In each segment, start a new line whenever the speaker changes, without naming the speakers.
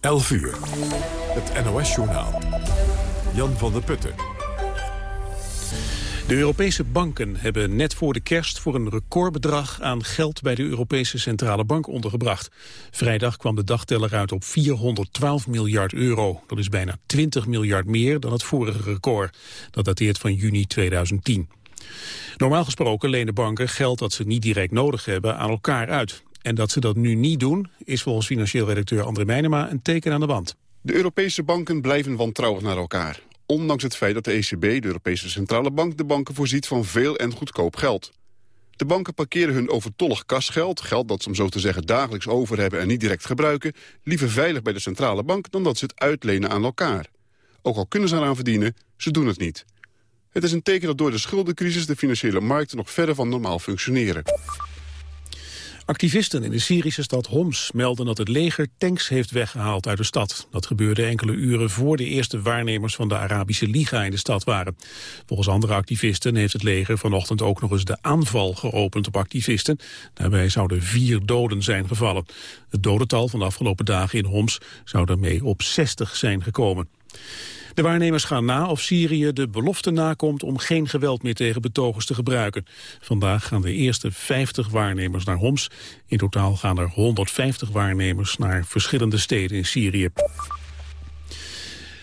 11 uur. Het NOS-journaal. Jan van der Putten.
De Europese banken hebben net voor de kerst voor een recordbedrag aan geld bij de Europese Centrale Bank ondergebracht. Vrijdag kwam de dagteller uit op 412 miljard euro. Dat is bijna 20 miljard meer dan het vorige record. Dat dateert van juni 2010. Normaal gesproken lenen banken geld dat ze niet direct nodig hebben aan elkaar uit. En dat ze dat nu niet doen, is volgens financieel redacteur André Meijnema een teken aan de wand.
De Europese banken blijven wantrouwig naar elkaar. Ondanks het feit dat de ECB, de Europese Centrale Bank, de banken voorziet van veel en goedkoop geld. De banken parkeren hun overtollig kasgeld, geld dat ze om zo te zeggen dagelijks over hebben en niet direct gebruiken, liever veilig bij de centrale bank dan dat ze het uitlenen aan elkaar. Ook al kunnen ze eraan verdienen, ze doen het niet. Het is een teken dat door de schuldencrisis de financiële markten nog verder van normaal functioneren.
Activisten in de Syrische stad Homs melden dat het leger tanks heeft weggehaald uit de stad. Dat gebeurde enkele uren voor de eerste waarnemers van de Arabische Liga in de stad waren. Volgens andere activisten heeft het leger vanochtend ook nog eens de aanval geopend op activisten. Daarbij zouden vier doden zijn gevallen. Het dodental van de afgelopen dagen in Homs zou daarmee op 60 zijn gekomen. De waarnemers gaan na of Syrië de belofte nakomt om geen geweld meer tegen betogers te gebruiken. Vandaag gaan de eerste 50 waarnemers naar Homs. In totaal gaan er 150 waarnemers naar verschillende steden in Syrië.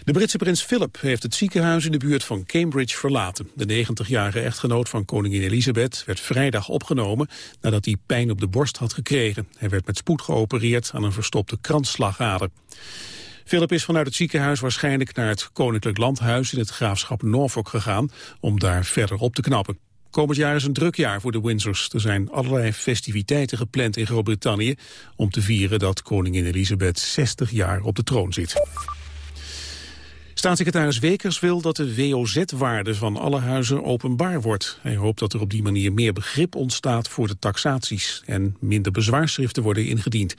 De Britse prins Philip heeft het ziekenhuis in de buurt van Cambridge verlaten. De 90-jarige echtgenoot van koningin Elizabeth werd vrijdag opgenomen nadat hij pijn op de borst had gekregen. Hij werd met spoed geopereerd aan een verstopte kransslagader. Philip is vanuit het ziekenhuis waarschijnlijk naar het Koninklijk Landhuis in het graafschap Norfolk gegaan om daar verder op te knappen. Komend jaar is een druk jaar voor de Windsors. Er zijn allerlei festiviteiten gepland in Groot-Brittannië om te vieren dat koningin Elisabeth 60 jaar op de troon zit. Staatssecretaris Wekers wil dat de WOZ-waarde van alle huizen openbaar wordt. Hij hoopt dat er op die manier meer begrip ontstaat voor de taxaties en minder bezwaarschriften worden ingediend.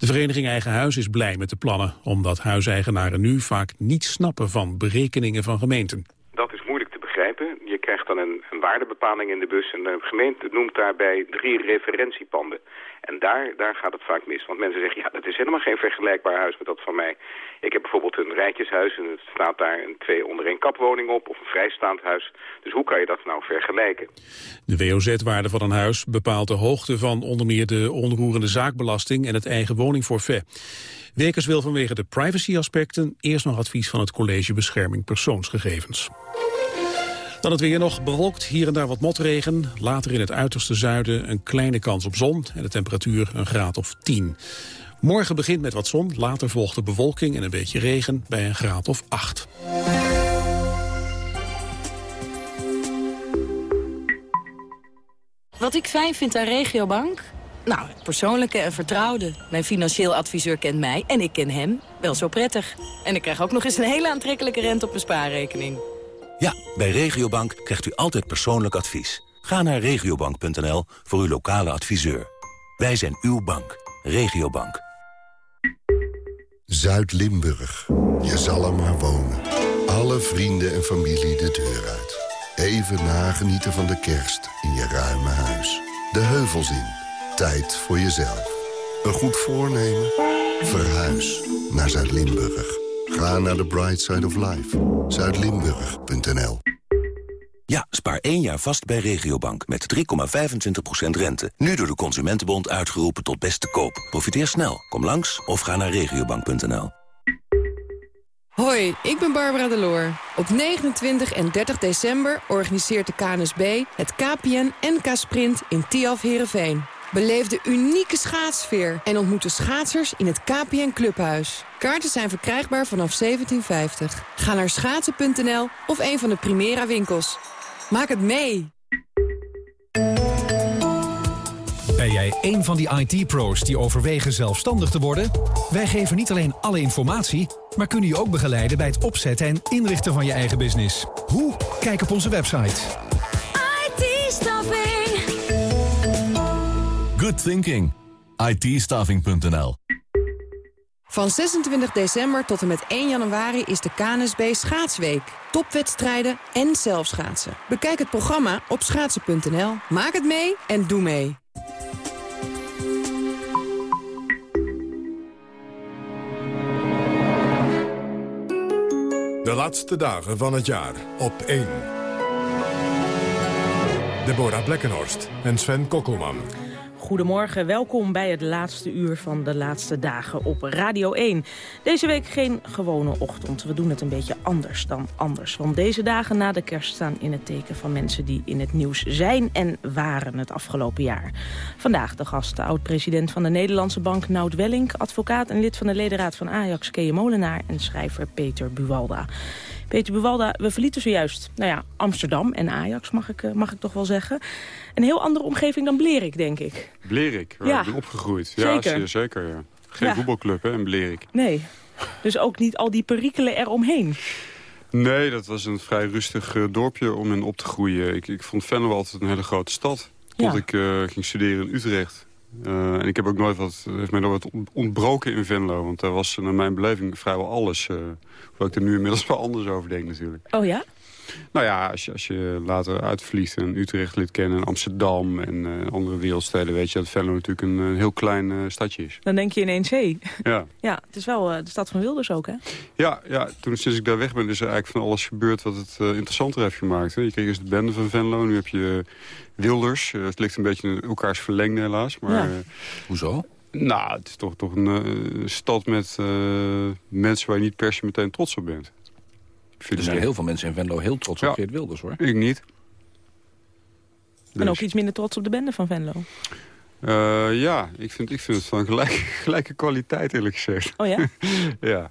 De vereniging Eigen Huis is blij met de plannen, omdat huiseigenaren nu vaak niet snappen van berekeningen van gemeenten.
Dat is moeilijk te begrijpen. Je krijgt dan een, een waardebepaling in de bus en de gemeente noemt daarbij drie referentiepanden. En daar, daar gaat het vaak mis. Want mensen zeggen, ja, dat is helemaal geen vergelijkbaar huis met dat van mij. Ik heb bijvoorbeeld een rijtjeshuis en het staat daar een twee onder één kapwoning op... of een vrijstaand huis. Dus hoe kan je dat nou vergelijken?
De WOZ-waarde van een huis bepaalt de hoogte van onder meer de onroerende zaakbelasting... en het eigen woningforfait. Wekers wil vanwege de privacy-aspecten eerst nog advies van het College Bescherming Persoonsgegevens. Dan het weer nog bewolkt, hier en daar wat motregen. Later in het uiterste zuiden een kleine kans op zon en de temperatuur een graad of 10. Morgen begint met wat zon, later volgt de bewolking en een beetje regen bij een graad of 8.
Wat ik fijn vind aan Regiobank? Nou, persoonlijke en vertrouwde. Mijn financieel adviseur kent mij en ik ken hem wel zo prettig. En ik krijg ook nog eens een hele aantrekkelijke rente op mijn spaarrekening.
Ja, bij Regiobank krijgt u altijd persoonlijk advies. Ga naar regiobank.nl voor uw lokale adviseur. Wij zijn uw bank. Regiobank.
Zuid-Limburg. Je zal er maar wonen. Alle vrienden en familie de deur uit. Even nagenieten van de kerst in je ruime huis. De heuvels in. Tijd voor jezelf. Een goed voornemen? Verhuis naar Zuid-Limburg. Ga naar de Bright Side of Life. Zuidlimburg.nl
Ja, spaar één jaar vast bij Regiobank met 3,25% rente. Nu door de Consumentenbond uitgeroepen tot beste koop. Profiteer snel. Kom langs of ga naar regiobank.nl.
Hoi, ik ben Barbara Deloor. Op 29 en 30 december organiseert de KNSB het KPN NK Sprint in Tiaf Herenveen. Beleef de unieke schaatsfeer en ontmoet de schaatsers in het KPN Clubhuis. Kaarten zijn verkrijgbaar vanaf 1750. Ga naar schaatsen.nl of een van de Primera winkels. Maak het mee!
Ben jij een van die IT-pro's die overwegen zelfstandig te worden? Wij geven niet alleen alle informatie, maar kunnen je ook begeleiden bij het opzetten en inrichten van je eigen business. Hoe? Kijk op onze website.
Good thinking. IT-staffing.nl
Van 26 december tot en met 1 januari is de KNSB Schaatsweek. Topwedstrijden en zelfschaatsen. Bekijk het programma op schaatsen.nl. Maak het mee en doe mee.
De laatste dagen van het jaar op 1. Deborah Blekkenhorst en Sven Kokkelman.
Goedemorgen, welkom bij het laatste uur van de laatste dagen op Radio 1. Deze week geen gewone ochtend. We doen het een beetje anders dan anders. Want deze dagen na de kerst staan in het teken van mensen die in het nieuws zijn en waren het afgelopen jaar. Vandaag de gast, de oud-president van de Nederlandse Bank Nout Welling, advocaat en lid van de ledenraad van Ajax Kees Molenaar en schrijver Peter Buwalda. Peter Buwalda, we verlieten zojuist nou ja, Amsterdam en Ajax, mag ik, eh, mag ik toch wel zeggen. Een heel andere omgeving dan Blerik, denk ik.
Blerik, waar ja. ik ben opgegroeid. Ja, zeker. zeker ja. Geen ja. voetbalclub hè, in Blerik.
Nee, dus ook niet al die perikelen eromheen.
Nee, dat was een vrij rustig uh, dorpje om in op te groeien. Ik, ik vond Venlo altijd een hele grote stad. Tot ik uh, ging studeren in Utrecht. Uh, en ik heb ook nooit wat, heeft mij nog wat ontbroken in Venlo. Want daar was naar mijn beleving vrijwel alles. Uh, hoewel ik er nu inmiddels wel anders over denk natuurlijk.
Oh ja?
Nou ja, als je, als je later uitvliegt en Utrecht lid kennen... en Amsterdam en uh, andere wereldsteden... weet je dat Venlo natuurlijk een, een heel klein uh, stadje is.
Dan denk je ineens, hé. Ja. ja, het is wel uh, de stad van Wilders ook, hè?
Ja, ja toen, sinds ik daar weg ben is er eigenlijk van alles gebeurd... wat het interessanter heeft gemaakt. Hè. Je kreeg eerst de bende van Venlo, nu heb je Wilders. het ligt een beetje in elkaars verlengde helaas. Maar, ja.
Hoezo?
Nou, het is toch, toch een stad met mensen waar je niet per se meteen trots op bent.
Er zijn heel veel mensen in Venlo heel trots op Geert Wilders, hoor.
Ik niet.
En ook iets minder trots op de bende van Venlo?
Uh, ja, ik vind, ik vind het van gelijk, gelijke kwaliteit eerlijk gezegd.
Oh ja?
ja.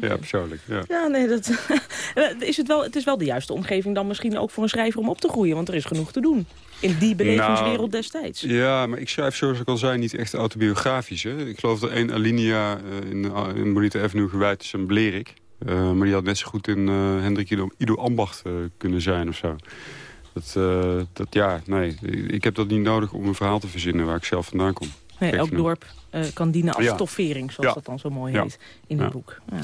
Ja, persoonlijk. Ja,
ja nee, dat, is het, wel, het is wel de juiste omgeving dan misschien ook voor een schrijver om op te groeien. Want er is genoeg te doen in die belevingswereld nou, destijds.
Ja, maar ik schrijf zoals ik al zei niet echt autobiografisch. Hè. Ik geloof dat één alinea uh, in, in Bonita Avenue gewijd is aan Blerik. Uh, maar die had net zo goed in uh, Hendrik Ido, Ido Ambacht uh, kunnen zijn of zo. Dat, dat, ja, nee, ik heb dat niet nodig om een verhaal te verzinnen waar ik zelf vandaan kom.
Nee, elk dorp kan dienen als ja. stoffering, zoals dat dan zo mooi heet in dit boek. Ja.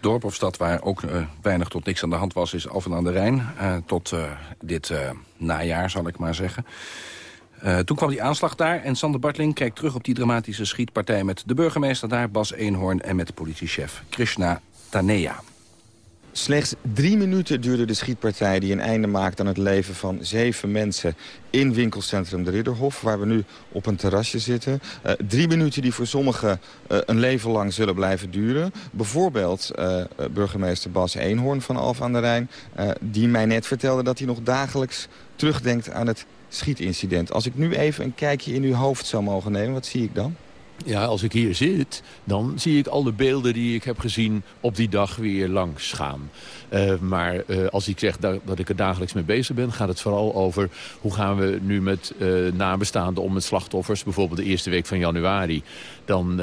Dorp of stad waar ook weinig tot niks aan de hand was, is Alphen aan de Rijn. tot dit najaar, zal ik maar zeggen. Uh, toen kwam die aanslag daar en Sander Bartling kijkt terug op die dramatische schietpartij... met de burgemeester daar, Bas Eenhoorn, en met politiechef Krishna Tanea.
Slechts drie minuten duurde de schietpartij die een einde maakt aan het leven van zeven mensen in winkelcentrum De Ridderhof, waar we nu op een terrasje zitten. Uh, drie minuten die voor sommigen uh, een leven lang zullen blijven duren. Bijvoorbeeld uh, burgemeester Bas Eenhoorn van Alphen aan de Rijn, die mij net vertelde dat hij nog dagelijks terugdenkt aan het schietincident. Als ik nu even een kijkje in uw hoofd zou mogen nemen, wat zie ik dan?
Ja, als ik hier zit, dan zie ik al de beelden die ik heb gezien op die dag weer langs gaan. Uh, maar uh, als ik zeg dat, dat, ik er dagelijks mee bezig ben... gaat het vooral over hoe gaan we nu met uh, nabestaanden om met slachtoffers. Bijvoorbeeld de eerste week van januari. Dan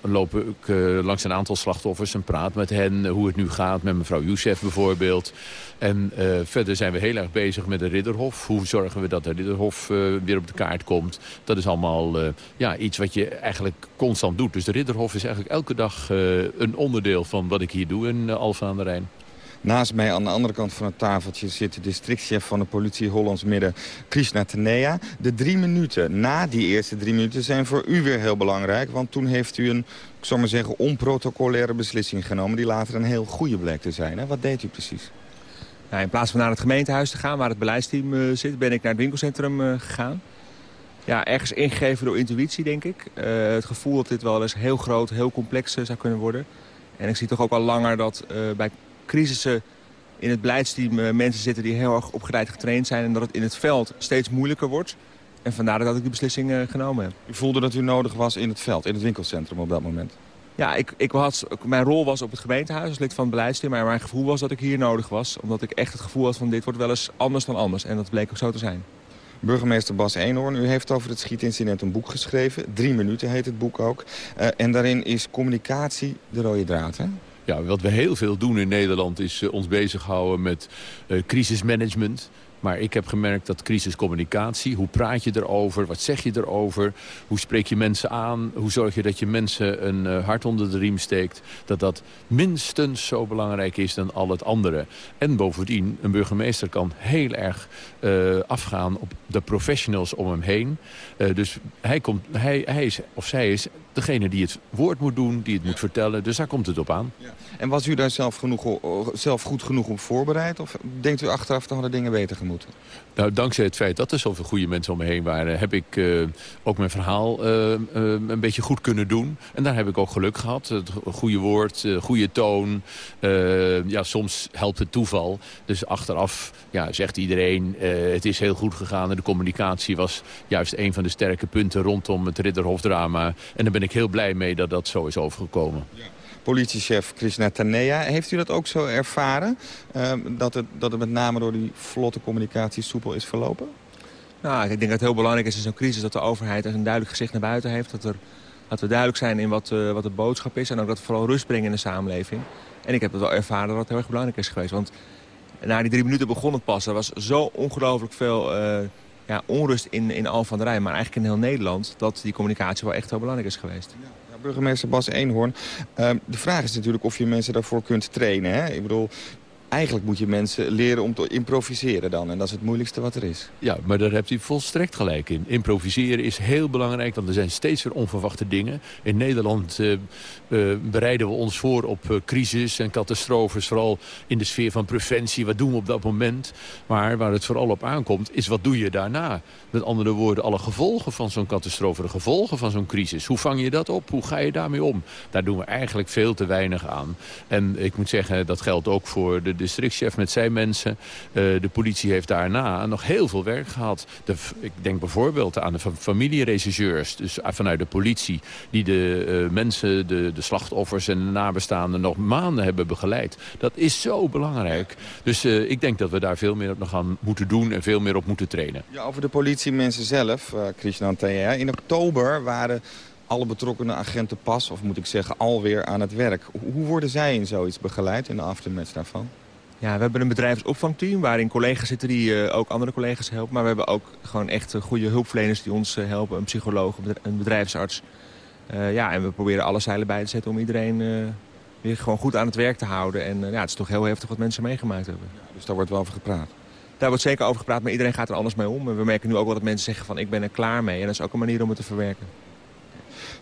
loop ik langs een aantal slachtoffers en praat met hen... hoe het nu gaat, met mevrouw Youssef bijvoorbeeld. En verder zijn we heel erg bezig met de Ridderhof. Hoe zorgen we dat de Ridderhof weer op de kaart komt? Dat is allemaal ja, iets wat je eigenlijk constant doet. Dus de Ridderhof is eigenlijk elke dag een onderdeel van wat ik hier doe in Alfa aan de Rijn.
Naast mij aan de andere kant van het tafeltje zit de districtchef van de politie Hollands Midden, Krishna Tenea. De drie minuten na die eerste drie minuten zijn voor u weer heel belangrijk. Want toen heeft u een, ik zou maar zeggen, onprotocolaire beslissing genomen... die later een heel goede bleek te zijn. Hè? Wat deed u precies?
Nou, in plaats van naar het gemeentehuis te gaan, waar het beleidsteam uh, zit... ben ik naar het winkelcentrum uh, gegaan. Ja, ergens ingegeven door intuïtie, denk ik. Uh, het gevoel dat dit wel eens heel groot, heel complex zou kunnen worden. En ik zie toch ook al langer dat bij crisissen in het beleidsteam uh, mensen zitten die heel erg opgeleid getraind zijn... en dat het in het veld steeds moeilijker wordt. En vandaar dat ik die beslissing uh, genomen heb.
U voelde dat u nodig was in het veld, in het winkelcentrum op dat moment?
Ja, ik, ik had, mijn rol was op het gemeentehuis als lid van het beleidsteam... maar mijn gevoel was dat ik hier nodig was. Omdat ik echt het gevoel had van dit wordt wel eens anders dan anders. En dat bleek ook zo te zijn.
Burgemeester Bas Eenhoorn, u heeft over het schietincident een boek geschreven. Drie minuten heet het boek ook. Uh, en daarin is communicatie de rode draad, hè?
Ja, wat we heel veel doen in Nederland is uh, ons bezighouden met uh, crisismanagement. Maar ik heb gemerkt dat crisiscommunicatie, hoe praat je erover, wat zeg je erover, hoe spreek je mensen aan, hoe zorg je dat je mensen een uh, hart onder de riem steekt, dat dat minstens zo belangrijk is dan al het andere. En bovendien, een burgemeester kan heel erg uh, afgaan op de professionals om hem heen. Uh, dus hij, komt, hij, hij is, of zij is degene die het woord moet doen, die het moet vertellen. Dus daar komt het op aan. Ja.
En was u daar zelf, genoeg, zelf goed genoeg op voorbereid? Of denkt u achteraf dat de dingen beter
Nou, dankzij het feit dat er zoveel goede mensen om me heen waren... heb ik uh, ook mijn verhaal uh, uh, een beetje goed kunnen doen. En daar heb ik ook geluk gehad. Het goede woord, goede toon. ja, soms helpt het toeval. Dus achteraf ja, zegt iedereen, het is heel goed gegaan. En de communicatie was juist een van de sterke punten rondom het Ridderhofdrama. En daar ben ik heel blij mee dat dat zo is overgekomen. Ja
politiechef Krishna Tanea. Heeft u dat ook zo ervaren? Uh, dat, het, dat het met name door die vlotte communicatie soepel is verlopen?
Nou, ik denk dat het heel belangrijk is in zo'n crisis... dat de overheid een duidelijk gezicht naar buiten heeft. Dat, er, dat we duidelijk zijn in wat, uh, wat de boodschap is. En ook dat we vooral rust brengen in de samenleving. En ik heb het wel ervaren dat het heel erg belangrijk is geweest. Want na die drie minuten begon het pas. Er was zo ongelooflijk veel... Uh, ja, onrust in, in Al van der Rijn, maar eigenlijk in heel Nederland... dat die communicatie wel echt heel belangrijk is geweest. Ja
burgemeester Bas Eenhoorn. Uh, de vraag is natuurlijk of je mensen daarvoor kunt trainen. Hè? Ik bedoel, eigenlijk moet je mensen leren om te improviseren dan. En dat is het moeilijkste wat er is.
Ja, maar daar hebt u volstrekt gelijk in. Improviseren is heel belangrijk, want er zijn steeds weer onverwachte dingen. In Nederland uh, uh, bereiden we ons voor op uh, crisis en catastrofes. Vooral in de sfeer van preventie. Wat doen we op dat moment? Maar waar het vooral op aankomt, is wat doe je daarna? Met andere woorden, alle gevolgen van zo'n catastrofe, de gevolgen van zo'n crisis. Hoe vang je dat op? Hoe ga je daarmee om? Daar doen we eigenlijk veel te weinig aan. En ik moet zeggen, dat geldt ook voor de districtchef met zijn mensen. Uh, de politie heeft daarna nog heel veel werk gehad. De, ik denk bijvoorbeeld aan de familieregisseurs, dus vanuit de politie... die de uh, mensen, de, de slachtoffers en de nabestaanden nog maanden hebben begeleid. Dat is zo belangrijk. Dus uh, ik denk dat we daar veel meer op nog aan moeten doen en veel meer op moeten trainen.
Ja, over de politiemensen zelf, uh, Krishnan In oktober waren alle betrokkenen agenten pas, of moet ik zeggen alweer aan het werk. Hoe worden zij in zoiets begeleid in de aftermatch daarvan?
Ja, we hebben een bedrijfsopvangteam waarin collega's zitten die uh, ook andere collega's helpen. Maar we hebben ook gewoon echt goede hulpverleners die ons uh, helpen. Een psycholoog, een bedrijfsarts. Uh, ja, en we proberen alle zeilen bij te zetten om iedereen weer gewoon goed aan het werk te houden. En ja, het is toch heel heftig wat mensen meegemaakt hebben.
Ja, dus daar wordt wel over gepraat?
Daar wordt zeker over gepraat, maar iedereen gaat er anders mee om. En we merken nu ook wel dat mensen zeggen van ik ben er klaar mee. En dat is ook een manier om het te verwerken.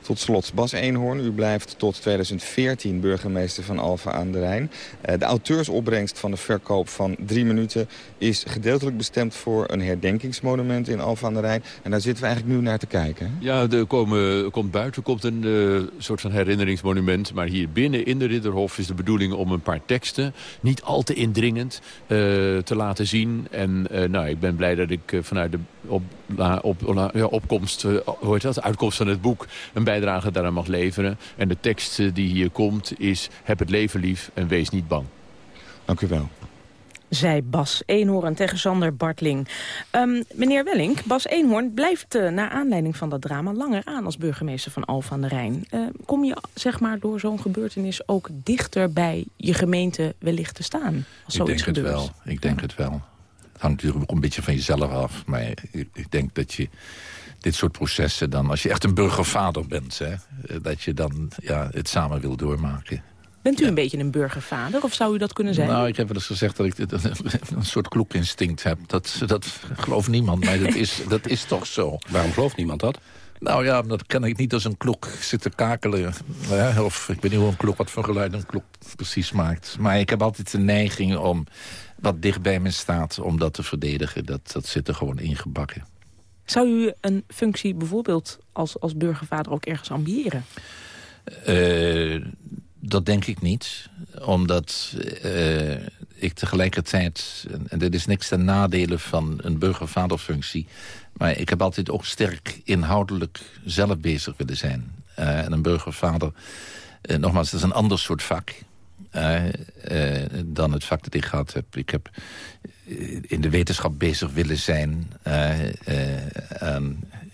Tot slot, Bas Eenhoorn, u blijft tot 2014 burgemeester van Alfa aan de Rijn. Eh, de auteursopbrengst van de verkoop van drie minuten... is gedeeltelijk bestemd voor een herdenkingsmonument in Alfa aan de Rijn. En daar zitten we eigenlijk nu naar te kijken.
Ja, er komen, komt buiten komt een uh, soort van herinneringsmonument. Maar hier binnen in de Ridderhof is de bedoeling om een paar teksten... niet al te indringend uh, te laten zien. En nou, ik ben blij dat ik vanuit de op, op, ja, opkomst, hoe heet dat, uitkomst van het boek... een bijdrage daaraan mag leveren. En de tekst eh, die hier komt is... heb het leven lief en wees niet bang.
Dank u wel.
Zij Bas Eenhoorn tegen Sander Bartling. Um, meneer Wellink, Bas Eenhoorn blijft uh, naar aanleiding van dat drama... langer aan als burgemeester van Alphen aan de Rijn. Uh, kom je zeg maar, door zo'n gebeurtenis ook dichter bij je gemeente wellicht te staan? Als
ik denk
het
wel. Ik denk het wel. Het hangt natuurlijk ook een beetje van jezelf af. Maar ik, ik denk dat je dit soort processen dan... als je echt een burgervader bent, hè, dat je dan ja, het samen wil doormaken.
Bent u een beetje een burgervader, of zou u dat kunnen zijn?
Nou, ik heb wel eens gezegd dat ik een soort kloekinstinct heb. Dat, dat gelooft niemand, maar dat is, dat is toch zo.
Waarom gelooft niemand dat?
Nou ja, dat kan ik niet als een klok zitten kakelen. Of ik weet niet hoe een klok, wat voor geluid een klok precies maakt. Maar ik heb altijd de neiging om wat dicht bij me staat... om dat te verdedigen. Dat, dat zit er gewoon ingebakken.
Zou u een functie bijvoorbeeld als, als burgervader ook ergens ambiëren?
Uh, dat denk ik niet. Omdat uh, ik tegelijkertijd... en dit is niks ten nadele van een burgervaderfunctie... maar ik heb altijd ook sterk inhoudelijk zelf bezig willen zijn. Uh, en een burgervader, nogmaals, dat is een ander soort vak... dan het vak dat ik gehad heb. Ik heb in de wetenschap bezig willen zijn. Uh,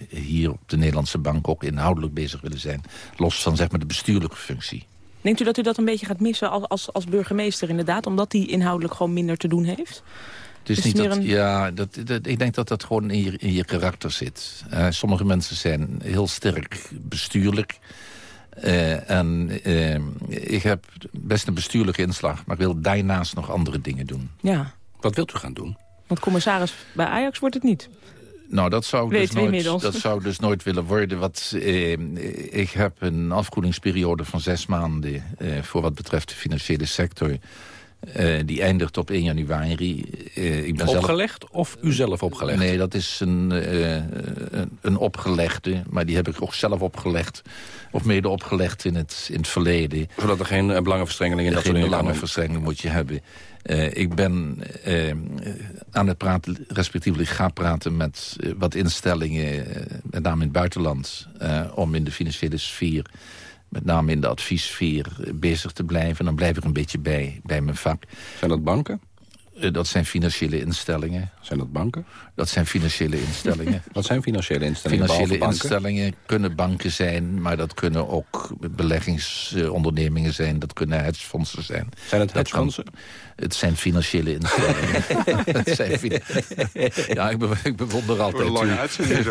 hier op de Nederlandse bank ook inhoudelijk bezig willen zijn. Los van zeg maar, de bestuurlijke functie.
Denkt u dat u dat een beetje gaat missen als, als, als burgemeester inderdaad? Omdat hij inhoudelijk gewoon minder te doen heeft?
Is,
Is
niet dat,
een-
Ja, dat, dat, ik denk dat dat gewoon in je, in je karakter zit. Eh, sommige mensen zijn heel sterk bestuurlijk. Eh, en eh, ik heb best een bestuurlijke inslag... maar ik wil daarnaast nog andere dingen doen.
Ja,
Wat wilt u gaan doen?
want commissaris bij Ajax wordt het niet.
Nou, dat zou, dus nooit, dat zou dus nooit willen worden. Wat, eh, ik heb een afkoelingsperiode van zes maanden... eh, voor wat betreft de financiële sector... Eh, die eindigt op 1 januari. Eh, ik ben zelf-
Opgelegd of u zelf opgelegd?
Nee, dat is een, eh, een, een opgelegde. Maar die heb ik ook zelf opgelegd. Of mede opgelegd in het, in het verleden.
Zodat er geen belangenverstrengeling in dat soort
Geen
dingen
belangenverstrengeling moet je hebben. Eh, ik ben aan het praten, respectievelijk ga praten met wat instellingen, met name in het buitenland, eh, om in de financiële sfeer, met name in de adviessfeer, eh, bezig te blijven. Dan blijf ik een beetje bij, bij mijn vak.
Zijn dat banken?
Eh, dat zijn financiële instellingen.
Zijn dat banken?
Dat zijn financiële instellingen.
Wat zijn financiële instellingen?
Financiële instellingen kunnen banken zijn, maar dat kunnen ook beleggingsondernemingen zijn. Dat kunnen hedgefondsen zijn.
Zijn het hedgefondsen?
Het zijn financiële instellingen. het zijn fina- ja, ik, be ik bewonder altijd
een lange uitzending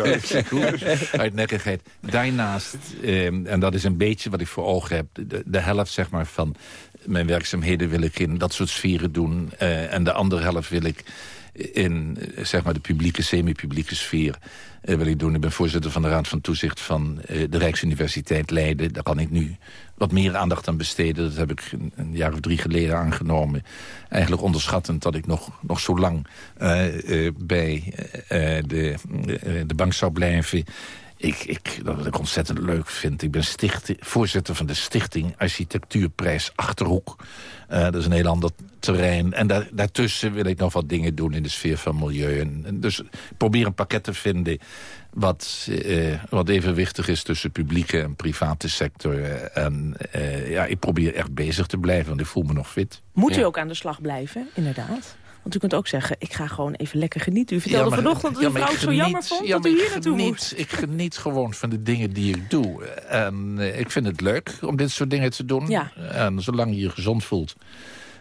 hardnekkigheid. Daarnaast, eh, en dat is een beetje wat ik voor ogen heb... de, de helft zeg maar, van mijn werkzaamheden wil ik in dat soort sferen doen. eh, en de andere helft wil ik in eh, zeg maar, de publieke, semi-publieke sfeer eh, wil ik doen. Ik ben voorzitter van de Raad van Toezicht van de Rijksuniversiteit Leiden. Daar kan ik nu wat meer aandacht aan besteden. Dat heb ik een, jaar of drie geleden aangenomen. Eigenlijk onderschattend dat ik nog, nog zo lang bij de, de bank zou blijven. Ik, ik, dat wat ik ontzettend leuk vind. Ik ben voorzitter van de stichting Architectuurprijs Achterhoek. Eh, dat is een heel ander terrein. En daar, daartussen wil ik nog wat dingen doen in de sfeer van milieu. En, en dus ik probeer een pakket te vinden wat, eh, wat evenwichtig is tussen publieke en private sector. En eh, ja, ik probeer echt bezig te blijven, want ik voel me nog fit.
Moet u
Ja.
ook aan de slag blijven, inderdaad? Want u kunt ook zeggen, ik ga gewoon even lekker genieten. U vertelde
maar-
vanochtend dat
ja,
uw
maar
vrouw het zo jammer vond
ja,
dat u hier naartoe
geniet-
moest.
Ik geniet gewoon van de dingen die ik doe. En eh, ik vind het leuk om dit soort dingen te doen.
Ja.
En zolang je je gezond voelt,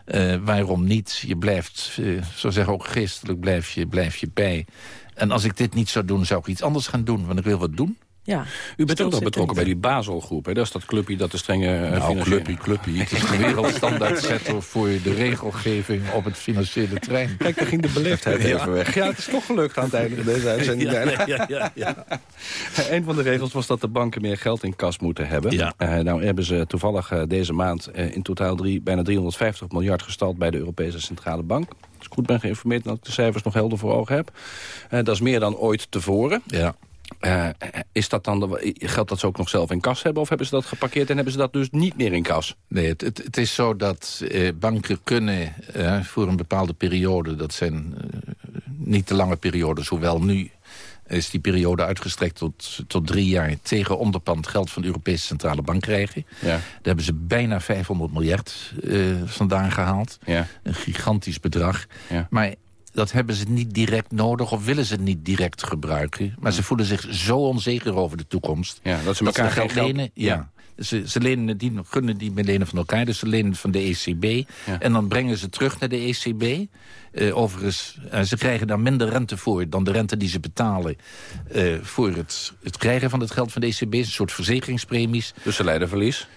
eh, waarom niet? Je blijft, eh, zo zeggen ook geestelijk, blijf je, blijf je bij. En als ik dit niet zou doen, zou ik iets anders gaan doen. Want ik wil wat doen.
Ja.
U bent ook nog betrokken bij die Baselgroep. Hè? Dat is dat clubje dat de strenge eh,
Nou,
financiële-
clubje, clubje. Het is de wereldstandaardzetter voor de regelgeving op het financiële terrein.
Kijk, daar ging de beleefdheid
Ja.
even weg. Ja, het is toch gelukt aan het einde van deze uitzending.
Ja, ja, ja, ja.
Een van de regels was dat de banken meer geld in kas moeten hebben.
Ja.
Eh, nou hebben ze toevallig eh, deze maand eh, in totaal drie, bijna 350 miljard gestald bij de Europese Centrale Bank. Als ik goed ben geïnformeerd dat ik de cijfers nog helder voor ogen heb. Eh, dat is meer dan ooit tevoren.
Ja.
Eh, is dat dan de, geldt dat ze ook nog zelf in kas hebben? Of hebben ze dat geparkeerd en hebben ze dat dus niet meer in kas?
Nee, het, het, het is zo dat eh, banken kunnen eh, voor een bepaalde periode... dat zijn niet te lange periodes, hoewel nu is die periode uitgestrekt tot, tot drie jaar... tegen onderpand geld van de Europese Centrale Bank krijgen.
Ja.
Daar hebben ze bijna 500 miljard vandaan gehaald.
Ja.
Een gigantisch bedrag.
Ja.
Maar dat hebben ze niet direct nodig of willen ze niet direct gebruiken. Maar ze voelen zich zo onzeker over de toekomst.
Ja, dat ze elkaar geld-
lenen. Ja. Ze, ze lenen die, gunnen die met lenen van elkaar, dus ze lenen van de ECB. En dan brengen ze terug naar de ECB. Eh, overigens, eh, ze krijgen daar minder rente voor dan de rente die ze betalen... eh, voor het, het krijgen van het geld van de ECB. Een soort verzekeringspremies.
Dus ze leiden verlies?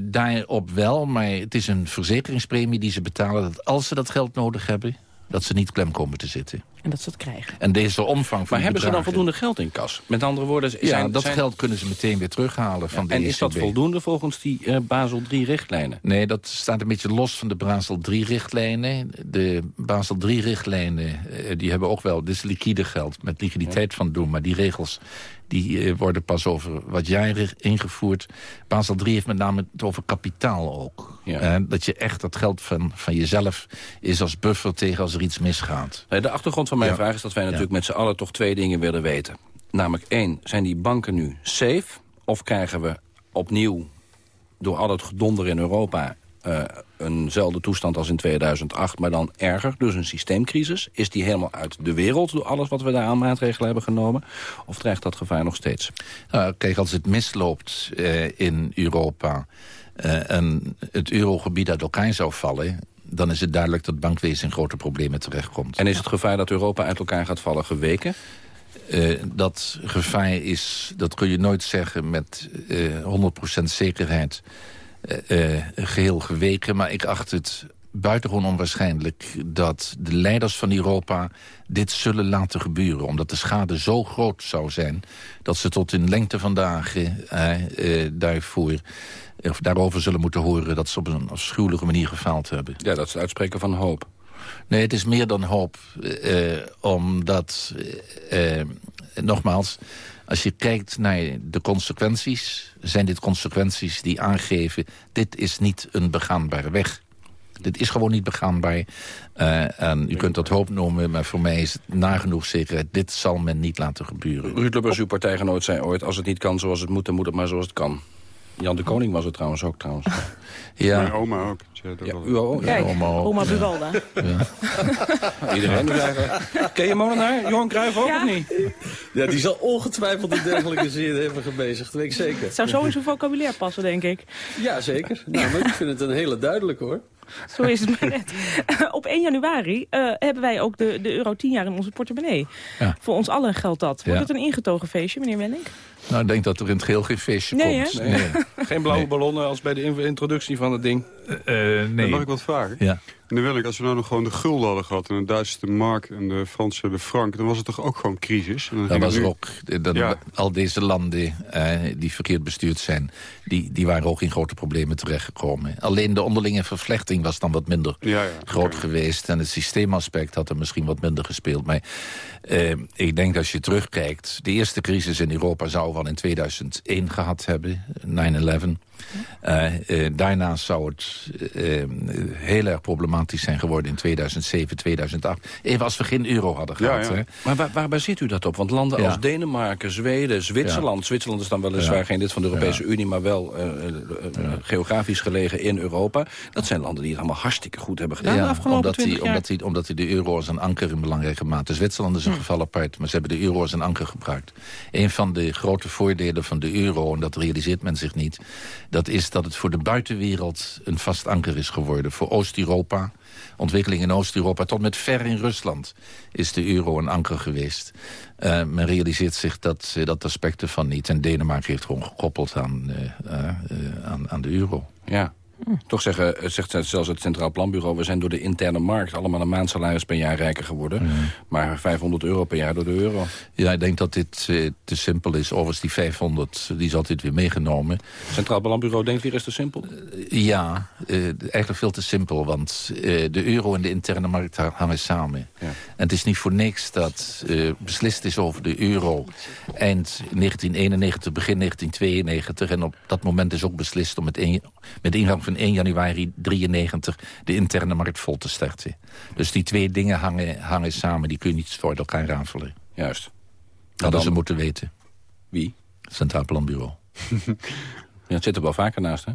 Daarop wel, maar het is een verzekeringspremie die ze betalen... dat als ze dat geld nodig hebben, dat ze niet klem komen te zitten.
En dat ze het krijgen.
En deze omvang van
Maar hebben ze dan voldoende geld in kas? Met andere woorden,
Ja,
zijn,
dat
zijn-
geld kunnen ze meteen weer terughalen van de
En is dat
ECB.
voldoende volgens die eh, Basel III-richtlijnen?
Nee, dat staat een beetje los van de Basel III-richtlijnen. De Basel III-richtlijnen die hebben ook wel... dit is liquide geld, met liquiditeit van doen. Maar die regels die eh, worden pas over wat jaren ingevoerd. Basel III heeft met name het over kapitaal ook. Eh, dat je echt dat geld van, van jezelf is als buffer tegen als er iets misgaat.
De achtergrond van mijn
Ja.
vraag is dat wij natuurlijk met z'n allen toch twee dingen willen weten. Namelijk één, zijn die banken nu safe? Of krijgen we opnieuw door al het gedonder in Europa... eh, eenzelfde toestand als in 2008, maar dan erger. Dus een systeemcrisis. Is die helemaal uit de wereld door alles wat we daar aan maatregelen hebben genomen? Of dreigt dat gevaar nog steeds?
Nou, kijk, als het misloopt eh, in Europa... eh, en het eurogebied uit elkaar zou vallen... dan is het duidelijk dat bankwezen in grote problemen terechtkomt.
En is het gevaar dat Europa uit elkaar gaat vallen geweken?
Uh, dat gevaar is, dat kun je nooit zeggen met uh, 100% zekerheid uh, geheel geweken. Maar ik acht het buitengewoon onwaarschijnlijk dat de leiders van Europa dit zullen laten gebeuren. Omdat de schade zo groot zou zijn dat ze tot in lengte van dagen eh, eh, daarvoor, of daarover zullen moeten horen dat ze op een afschuwelijke manier gefaald hebben.
Ja, dat is het uitspreken van hoop.
Nee, het is meer dan hoop. Eh, omdat, eh, nogmaals, als je kijkt naar de consequenties... zijn dit consequenties die aangeven... dit is niet een begaanbare weg. Dit is gewoon niet begaanbaar. Uh, en u kunt dat hoop noemen, maar voor mij is het nagenoeg zeker... dit zal men niet laten gebeuren.
Ruud Lubbers, uw partijgenoot, zei ooit... als het niet kan zoals het moet, dan moet het maar zoals het kan. Jan de Koning was het trouwens ook trouwens.
Ja. Mijn oma ook.
Ja, uw oma,
Kijk,
oma,
oma Buwalda.
Ja. Iedereen eigenlijk. Ken je Molenaar? Johan Cruijff ook
Ja.
of niet?
Ja, die zal ongetwijfeld in dergelijke zin hebben gebezigd, weet ik zeker.
Het zou zo in zijn vocabulaire passen, denk ik.
Ja, zeker. Nou, maar ik vind het een hele duidelijk hoor.
Zo is het maar net. Op 1 januari eh, hebben wij ook de, de euro 10 jaar in onze portemonnee.
Ja.
Voor ons allen geldt dat. Wordt
Ja.
het een ingetogen feestje, meneer Wenning?
Nou, ik denk dat er in het geheel geen feestje
Nee,
komt.
Nee. Geen blauwe ballonnen als bij de in- introductie van het ding.
Dan mag ik wat vragen?
Ja.
Meneer Welling, als we nou nog gewoon de gulden hadden gehad... en de Duitse de mark en de Franse de frank... dan was het toch ook gewoon crisis? En dan
Dat was
nu-
ook. eh, Dat,
Ja.
Al deze landen eh, die verkeerd bestuurd zijn... Die, die waren ook in grote problemen terechtgekomen. Alleen de onderlinge vervlechting was dan wat minder
Ja, ja.
groot geweest. En het systeemaspect had er misschien wat minder gespeeld. Maar eh, ik denk als je terugkijkt... de eerste crisis in Europa zou wel in 2001 gehad hebben. 9-11. Eh, eh, daarna zou het heel erg problematisch zijn geworden in 2007, 2008. Even als we geen euro hadden
Ja,
gehad.
ja.
Hè?
Maar waar, waar baseert u dat op? Want landen
Ja.
als Denemarken, Zweden, Zwitserland... Zwitserland is dan weliswaar
Ja.
geen lid van de Europese Unie... maar wel eh, eh, eh, geografisch gelegen in Europa. Dat zijn landen die het allemaal hartstikke goed hebben gedaan de afgelopen
omdat
20
die,
jaar.
omdat, die, omdat die de euro als een anker in belangrijke mate... Zwitserland is een geval apart, maar ze hebben de euro als een anker gebruikt. Een van de grote voordelen van de euro, en dat realiseert men zich niet... dat is dat het voor de buitenwereld een vast anker is geworden. Voor Oost-Europa, ontwikkeling in Oost-Europa... tot met ver in Rusland is de euro een anker geweest. Eh, men realiseert zich dat, eh, dat aspect ervan niet. En Denemarken heeft gewoon gekoppeld aan, eh, aan, aan de euro.
Ja. Toch zeggen, eh, zegt zelfs het Centraal Planbureau... we zijn door de interne markt allemaal een maandsalaris per jaar rijker geworden. Maar 500 euro per jaar door de euro.
Ja, ik denk dat dit eh, te simpel is. Overigens, die 500, die is altijd weer meegenomen.
Centraal Planbureau denkt weer eens te simpel?
Ja, eh, eigenlijk veel te simpel. Want de euro en de interne markt ha- hangen samen. En het is niet voor niks dat beslist is over de euro... eind 1991, begin 1992. En op dat moment is ook beslist om met, een, met ingang van 1 januari 93... de interne markt vol te starten. Dus die twee dingen hangen, hangen samen. Die kun je niet voor elkaar rafelen.
Juist.
Hadden
dan-
ze moeten weten.
Wie?
Het Centraal Planbureau.
Ja, het zit er wel vaker naast, hè?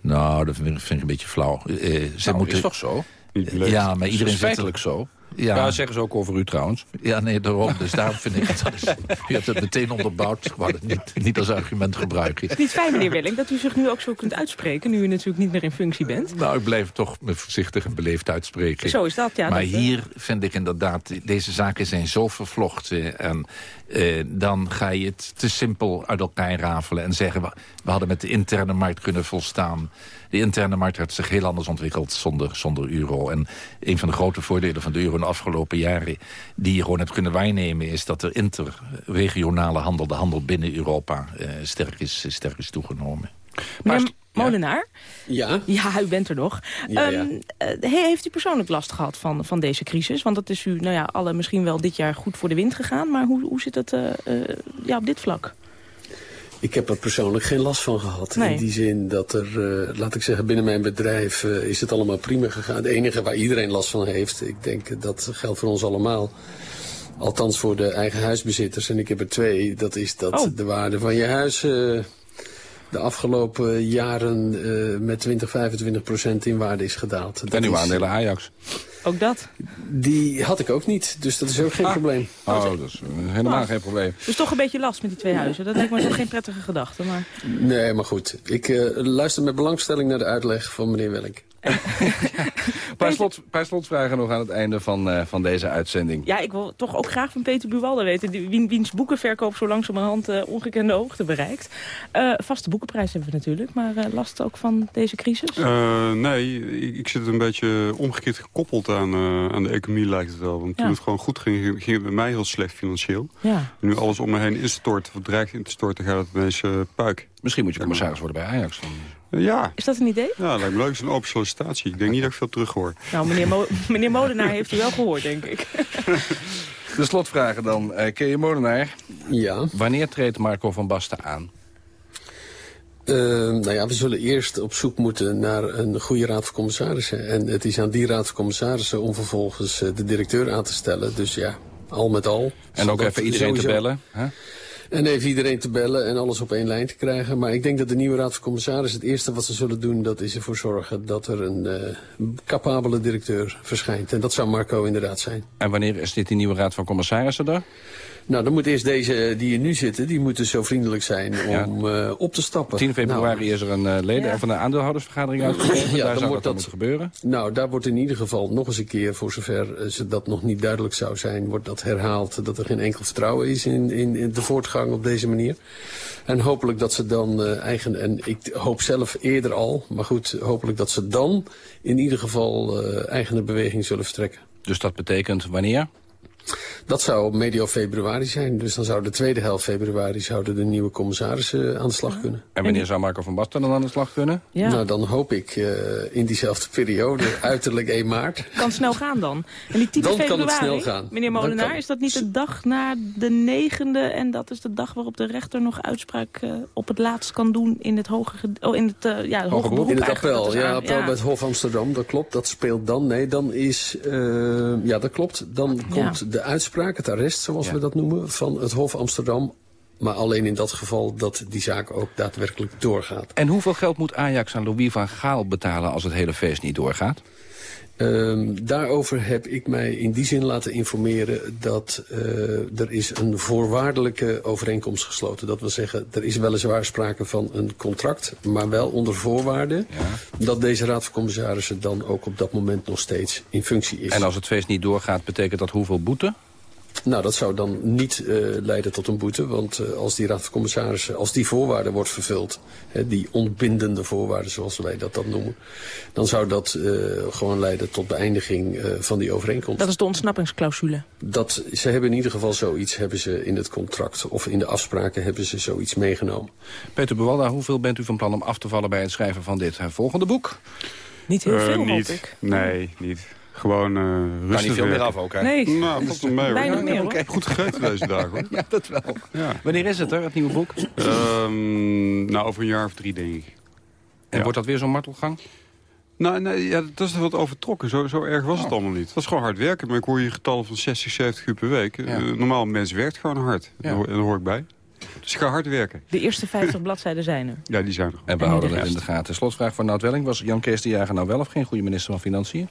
Nou, dat vind ik, een beetje flauw. Eh, ze
Nou,
moeten...
is toch zo?
Ja, maar iedereen
is
zit
feitelijk
er-
zo.
Ja.
Ja. zeggen ze ook over u trouwens.
Ja, nee, daarom. Dus daarom vind ik het... Dat is, u hebt het meteen onderbouwd. Ik wou het niet, niet als argument gebruiken.
Het is niet fijn, meneer Welling, dat u zich nu ook zo kunt uitspreken... nu u natuurlijk niet meer in functie bent.
Nou, ik blijf toch me voorzichtig en beleefd uitspreken.
Zo is dat, ja.
maar
dat, eh,
hier vind ik inderdaad, deze zaken zijn zo vervlochten. En eh, dan ga je het te simpel uit elkaar rafelen en zeggen... we, we hadden met de interne markt kunnen volstaan. De interne markt had zich heel anders ontwikkeld zonder, zonder euro. En een van de grote voordelen van de euro in de afgelopen jaren... die je gewoon hebt kunnen waarnemen... is dat er interregionale handel, de handel binnen Europa... eh, sterk, is, sterk is toegenomen.
Meneer Molenaar?
Ja?
Ja, u bent er nog.
Ja, ja.
Ehm, eh, he- heeft u persoonlijk last gehad van, van deze crisis? Want dat is u nou ja, alle misschien wel dit jaar goed voor de wind gegaan. Maar hoe, hoe zit het eh, eh, ja, op dit vlak?
Ik heb er persoonlijk geen last van gehad.
Nee.
In die zin dat er, eh, laat ik zeggen, binnen mijn bedrijf eh, is het allemaal prima gegaan. Het enige waar iedereen last van heeft, ik denk dat geldt voor ons allemaal. Althans voor de eigen huisbezitters, en ik heb er twee. Dat is dat
Oh.
de waarde van je huis eh, de afgelopen jaren eh, met 20, 25 procent in waarde is gedaald. Dat
En uw
is-
aandelen Ajax.
Ook dat?
Die had ik ook niet, dus dat is ook geen probleem.
Oh, dat is eh, helemaal
Ah.
geen probleem.
Dus toch een beetje last met die twee huizen. Dat lijkt me toch geen prettige gedachte. Maar...
Nee, maar goed. Ik eh, luister met belangstelling naar de uitleg van meneer Welk.
Een paar, slot, paar slotvragen nog aan het einde van, uh, van deze uitzending.
Ja, ik wil toch ook graag van Peter Buwalda weten... Die, wiens boekenverkoop zo langzamerhand uh, ongekende hoogte bereikt. Uh, vaste boekenprijs hebben we natuurlijk, maar last ook van deze crisis?
nee, ik, ik, zit een beetje omgekeerd gekoppeld aan, aan de economie lijkt het wel. Want toen het gewoon goed ging, ging het bij mij heel slecht financieel.
Ja.
En nu alles om me heen instort, of dreigt in te storten, gaat het ineens puik.
Misschien moet je commissaris worden bij Ajax dan.
Ja.
Is dat een idee?
Ja, lijkt me leuk. Het is een open sollicitatie. Ik denk niet dat ik veel terug hoor.
Nou, meneer, Mo meneer Molenaar heeft u wel gehoord, denk ik.
De slotvragen dan. Uh, Kees Molenaar.
Ja?
Wanneer treedt Marco van Basten aan?
Uh, nou ja, we zullen eerst op zoek moeten naar een goede raad van commissarissen. En het is aan die raad van commissarissen om vervolgens uh, de directeur aan te stellen. Dus ja, al met al.
En ook even iedereen
sowieso...
te bellen. Hè?
En even iedereen te bellen en alles op één lijn te krijgen. Maar ik denk dat de nieuwe Raad van Commissarissen... het eerste wat ze zullen doen, dat is ervoor zorgen... dat er een uh, capabele directeur verschijnt. En dat zou Marco inderdaad zijn.
En wanneer is dit die nieuwe Raad van Commissarissen dan?
Nou, dan moet eerst deze die hier nu zitten, die moeten zo vriendelijk zijn om ja. uh, op te stappen.
10 februari nou, is er een uh, leden ja. van de aandeelhoudersvergadering uitgegeven.
ja,
daar
dan
zou
wordt
dat, gebeuren.
Nou, daar wordt in ieder geval nog eens een keer, voor zover ze dat nog niet duidelijk zou zijn, wordt dat herhaald dat er geen enkel vertrouwen is in, in, in de voortgang op deze manier. En hopelijk dat ze dan uh, eigen, en ik hoop zelf eerder al, maar goed, hopelijk dat ze dan in ieder geval eigene beweging zullen vertrekken.
Dus dat betekent wanneer?
Dat zou medio februari zijn. Dus dan zou de tweede helft februari zouden de nieuwe commissarissen aan de slag kunnen.
En wanneer zou Marco van Basten dan aan de slag kunnen?
Ja.
Nou, dan hoop ik uh, in diezelfde periode, uiterlijk 1 maart.
Kan snel gaan dan. En die 10
dan
februari,
kan het snel gaan.
meneer Molenaar, is dat niet de dag na de negende... en dat is de dag waarop de rechter nog uitspraak uh, op het laatst kan doen... in het hoge, oh, in het, uh, ja, het hoge beroep
In het appel,
ja,
appel ja. bij het Hof Amsterdam, dat klopt. Dat speelt dan. Nee, dan is... ja, dat klopt. Dan komt ja. De uitspraak, het arrest, zoals ja. we dat noemen, van het Hof Amsterdam. Maar alleen in dat geval dat die zaak ook daadwerkelijk doorgaat.
En hoeveel geld moet Ajax aan Louis van Gaal betalen als het hele feest niet doorgaat?
Um, daarover heb ik mij in die zin laten informeren dat uh, er is een voorwaardelijke overeenkomst gesloten. Dat wil zeggen, er is weliswaar sprake van een contract, maar wel onder voorwaarde ja. dat deze raad van commissarissen dan ook op dat moment nog steeds in functie is.
En als het feest niet doorgaat, betekent dat hoeveel boete?
Nou, dat zou dan niet uh, leiden tot een boete. Want uh, als die raad van commissarissen, als die voorwaarde wordt vervuld... Hè, die ontbindende voorwaarden, zoals wij dat dan noemen... dan zou dat uh, gewoon leiden tot beëindiging van die overeenkomst.
Dat is de ontsnappingsclausule.
Dat, ze hebben in ieder geval zoiets hebben ze in het contract... of in de afspraken hebben ze zoiets meegenomen.
Peter Bewalda, hoeveel bent u van plan om af te vallen... bij het schrijven van dit volgende boek?
Niet heel veel,
niet.
hoop ik.
Nee, niet. Gewoon uh, rustig
Kan niet veel meer af ook, hè?
Nee.
Nou, valt mee, hoor.
Weinig meer, hoor.
Goed gegeten deze dagen, hoor.
ja, dat wel.
Ja.
Wanneer is het er, het nieuwe boek?
Um, nou, over een jaar of drie, denk ik.
En ja. wordt dat weer zo'n martelgang?
Nou, nee, ja, dat is wat overtrokken. Zo, zo erg was oh. het allemaal niet. Het was gewoon hard werken. Maar ik hoor je getallen van 60, 70 uur per week. Ja. Uh, normaal, een mens werkt gewoon hard. Ja. En daar hoor ik bij. Dus ik ga hard werken.
De eerste 50 bladzijden zijn er.
Ja, die zijn er.
En we houden het in de gaten. Slotvraag van Nout Welling. Was Jan Kees de Jager nou wel of geen goede minister van Financiën?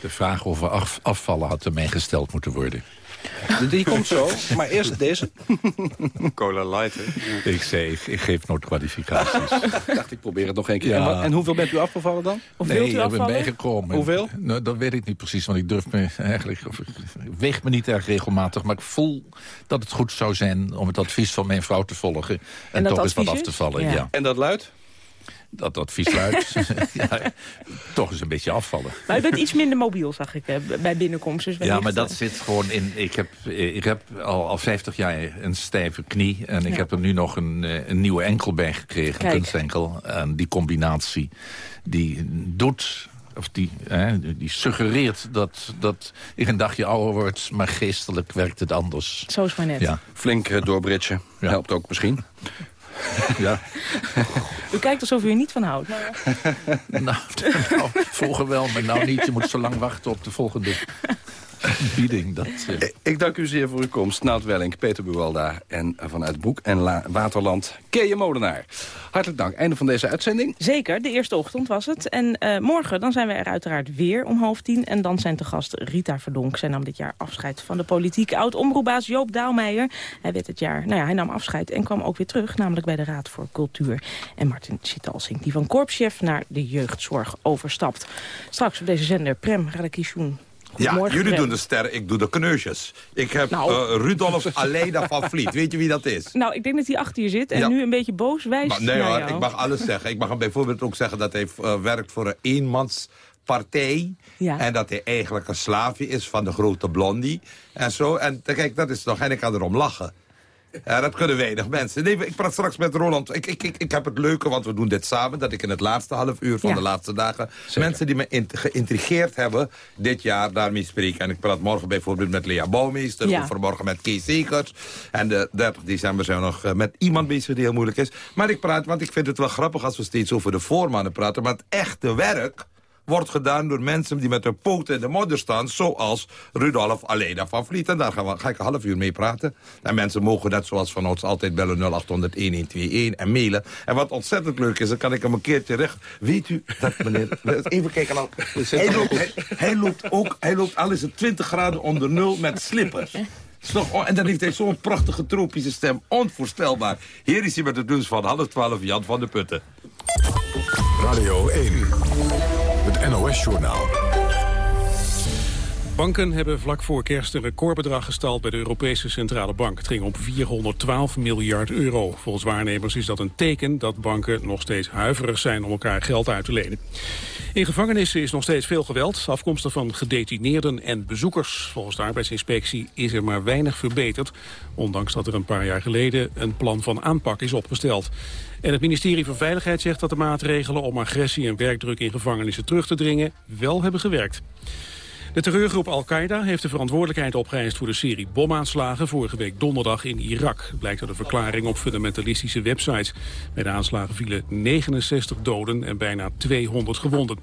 De vraag of we af, afvallen had ermee gesteld moeten worden.
Die komt zo, maar eerst deze.
Cola Light, hè?
Ja. Ik zei, ik, ik geef nooit kwalificaties.
ik dacht, ik probeer het nog een keer.
Ja.
En, en, hoeveel bent u afgevallen dan?
Of
nee,
wilt u
ik ben bijgekomen.
Hoeveel?
Nou, dat weet ik niet precies, want ik durf me eigenlijk... Of, ik weeg me niet erg regelmatig, maar ik voel dat het goed zou zijn... om het advies van mijn vrouw te volgen en,
en
toch eens wat af te vallen.
Ja.
Ja.
En dat luidt?
Dat advies luidt. ja, toch eens een beetje afvallen.
Maar u bent iets minder mobiel, zag ik, bij binnenkomst. Dus
ja, maar dat zit gewoon in... Ik heb, ik heb al, al 50 jaar een stijve knie. En ik ja. heb er nu nog een, een nieuwe enkel bij gekregen. Kijk. Een kunstenkel. En die combinatie, die doet... Of die, hè, die suggereert dat, dat ik een dagje ouder word... maar geestelijk werkt het anders.
Zo is maar net.
Ja.
Flink uh, doorbritsen. Ja. Helpt ook misschien.
Ja.
U kijkt alsof u er niet van houdt. Maar...
nou, nou, vroeger wel, maar nou niet. Je moet zo lang wachten op de volgende. Aanbieding. Dat,
uh... Ik dank u zeer voor uw komst. Nout Welling, Peter Buwalda en vanuit Boek en La Waterland, Keeën Molenaar. Hartelijk dank. Einde van deze uitzending.
Zeker, de eerste ochtend was het. En uh, morgen dan zijn we er uiteraard weer om half tien. En dan zijn te gast Rita Verdonk. Zij nam dit jaar afscheid van de politiek. Oud-omroepbaas Joop Daalmeijer. Hij werd het jaar, nou ja, hij nam afscheid en kwam ook weer terug. Namelijk bij de Raad voor Cultuur. En Martin Chitalsing, die van korpschef naar de jeugdzorg overstapt. Straks op deze zender Prem Radakishun
ja, jullie doen de sterren, ik doe de kneusjes. Ik heb nou. uh, Rudolf Aleida van Vliet. Weet je wie dat is?
Nou, ik denk dat hij achter je zit en nu een beetje boos wijst
maar, Nee hoor, ik mag alles zeggen. Ik mag hem bijvoorbeeld ook zeggen dat hij uh, werkt voor een eenmanspartij. Ja. En dat hij eigenlijk een slaafje is van de grote blondie. En zo. En kijk, dat is nog... En ik kan erom lachen. Ja, dat kunnen weinig mensen. Nee, ik praat straks met Roland. Ik, ik, ik, ik heb het leuke, want we doen dit samen... dat ik in het laatste half uur van de laatste dagen... mensen die me geïntrigeerd hebben dit jaar daarmee spreek. En ik praat morgen bijvoorbeeld met Lea Bouwmeester... Ja. vanmorgen met Kees Zekers. En de 30 december zijn we nog eh, met iemand bezig die heel moeilijk is. Maar ik praat, want ik vind het wel grappig... als we steeds over de voormannen praten. Maar het echte werk wordt gedaan door mensen die met hun poten in de modder staan... zoals Rudolf Aleda van Vliet. En daar ga, ga ik een half uur mee praten. En mensen mogen net zoals van ons altijd bellen 0800-1121 en mailen. En wat ontzettend leuk is, dan kan ik hem een keer terecht... Weet u dat meneer... Even kijken dan. Hij loopt, hij, loopt ook, hij loopt al is het 20 graden onder nul met slippers. en dan heeft hij zo'n prachtige tropische stem. Onvoorstelbaar. Hier is hij met het nieuws van half twaalf Jan van de Putten.
Radio 1. NOS-journaal.
Banken hebben vlak voor kerst een recordbedrag gestald bij de Europese Centrale Bank. Het ging om 412 miljard euro. Volgens waarnemers is dat een teken dat banken nog steeds huiverig zijn om elkaar geld uit te lenen. In gevangenissen is nog steeds veel geweld, afkomstig van gedetineerden en bezoekers. Volgens de arbeidsinspectie is er maar weinig verbeterd, ondanks dat er een paar jaar geleden een plan van aanpak is opgesteld. En het ministerie van Veiligheid zegt dat de maatregelen om agressie en werkdruk in gevangenissen terug te dringen wel hebben gewerkt. De terreurgroep Al-Qaeda heeft de verantwoordelijkheid opgeëist voor de serie bomaanslagen vorige week donderdag in Irak. Blijkt uit een verklaring op fundamentalistische websites. Bij de aanslagen vielen 69 doden en bijna 200 gewonden.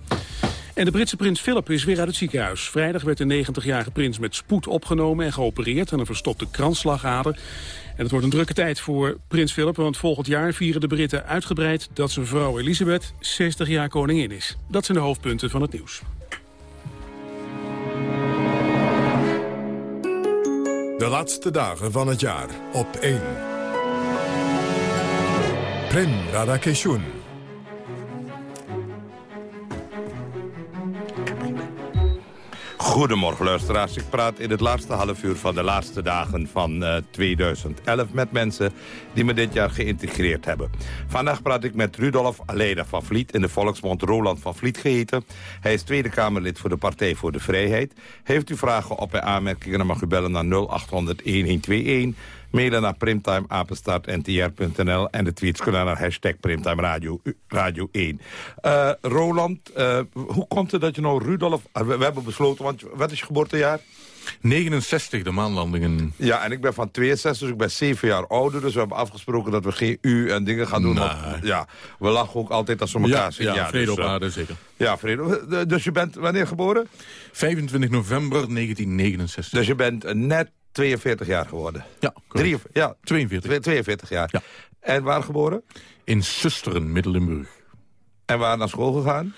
En de Britse prins Philip is weer uit het ziekenhuis. Vrijdag werd de 90-jarige prins met spoed opgenomen en geopereerd aan een verstopte kransslagader. En het wordt een drukke tijd voor prins Philip, want volgend jaar vieren de Britten uitgebreid dat zijn vrouw Elisabeth 60 jaar koningin is. Dat zijn de hoofdpunten van het nieuws.
De laatste dagen van het jaar op 1. Prem Radakeshun.
Goedemorgen luisteraars. Ik praat in het laatste half uur van de laatste dagen van uh, 2011... met mensen die me dit jaar geïntegreerd hebben. Vandaag praat ik met Rudolf Aleda van Vliet... in de volksmond Roland van Vliet geheten. Hij is Tweede Kamerlid voor de Partij voor de Vrijheid. Heeft u vragen op en aanmerkingen... dan mag u bellen naar 0800-1121... Mailen naar primtimeapenstaartntr.nl en de tweets kunnen naar hashtag Primtime Radio, Radio 1. Uh, eh, Roland, uh, hoe komt het dat je nou Rudolf... Uh, we, hebben besloten, want wat is je geboortejaar?
69, de maanlandingen.
Ja, en ik ben van 62, dus ik ben 7 jaar ouder. Dus we hebben afgesproken dat we geen u en dingen gaan doen. Ja, we lachen ook altijd als we elkaar
ja,
zien.
Ja,
ja
vrede
dus,
op aarde, zeker.
Ja, vrede. Dus je bent wanneer geboren?
25 november 1969.
Dus je bent net 42 jaar geworden.
Ja,
Drie, ja
42.
42 jaar. Ja. En waar geboren?
In Susteren, Middelenburg.
En waar naar school gegaan?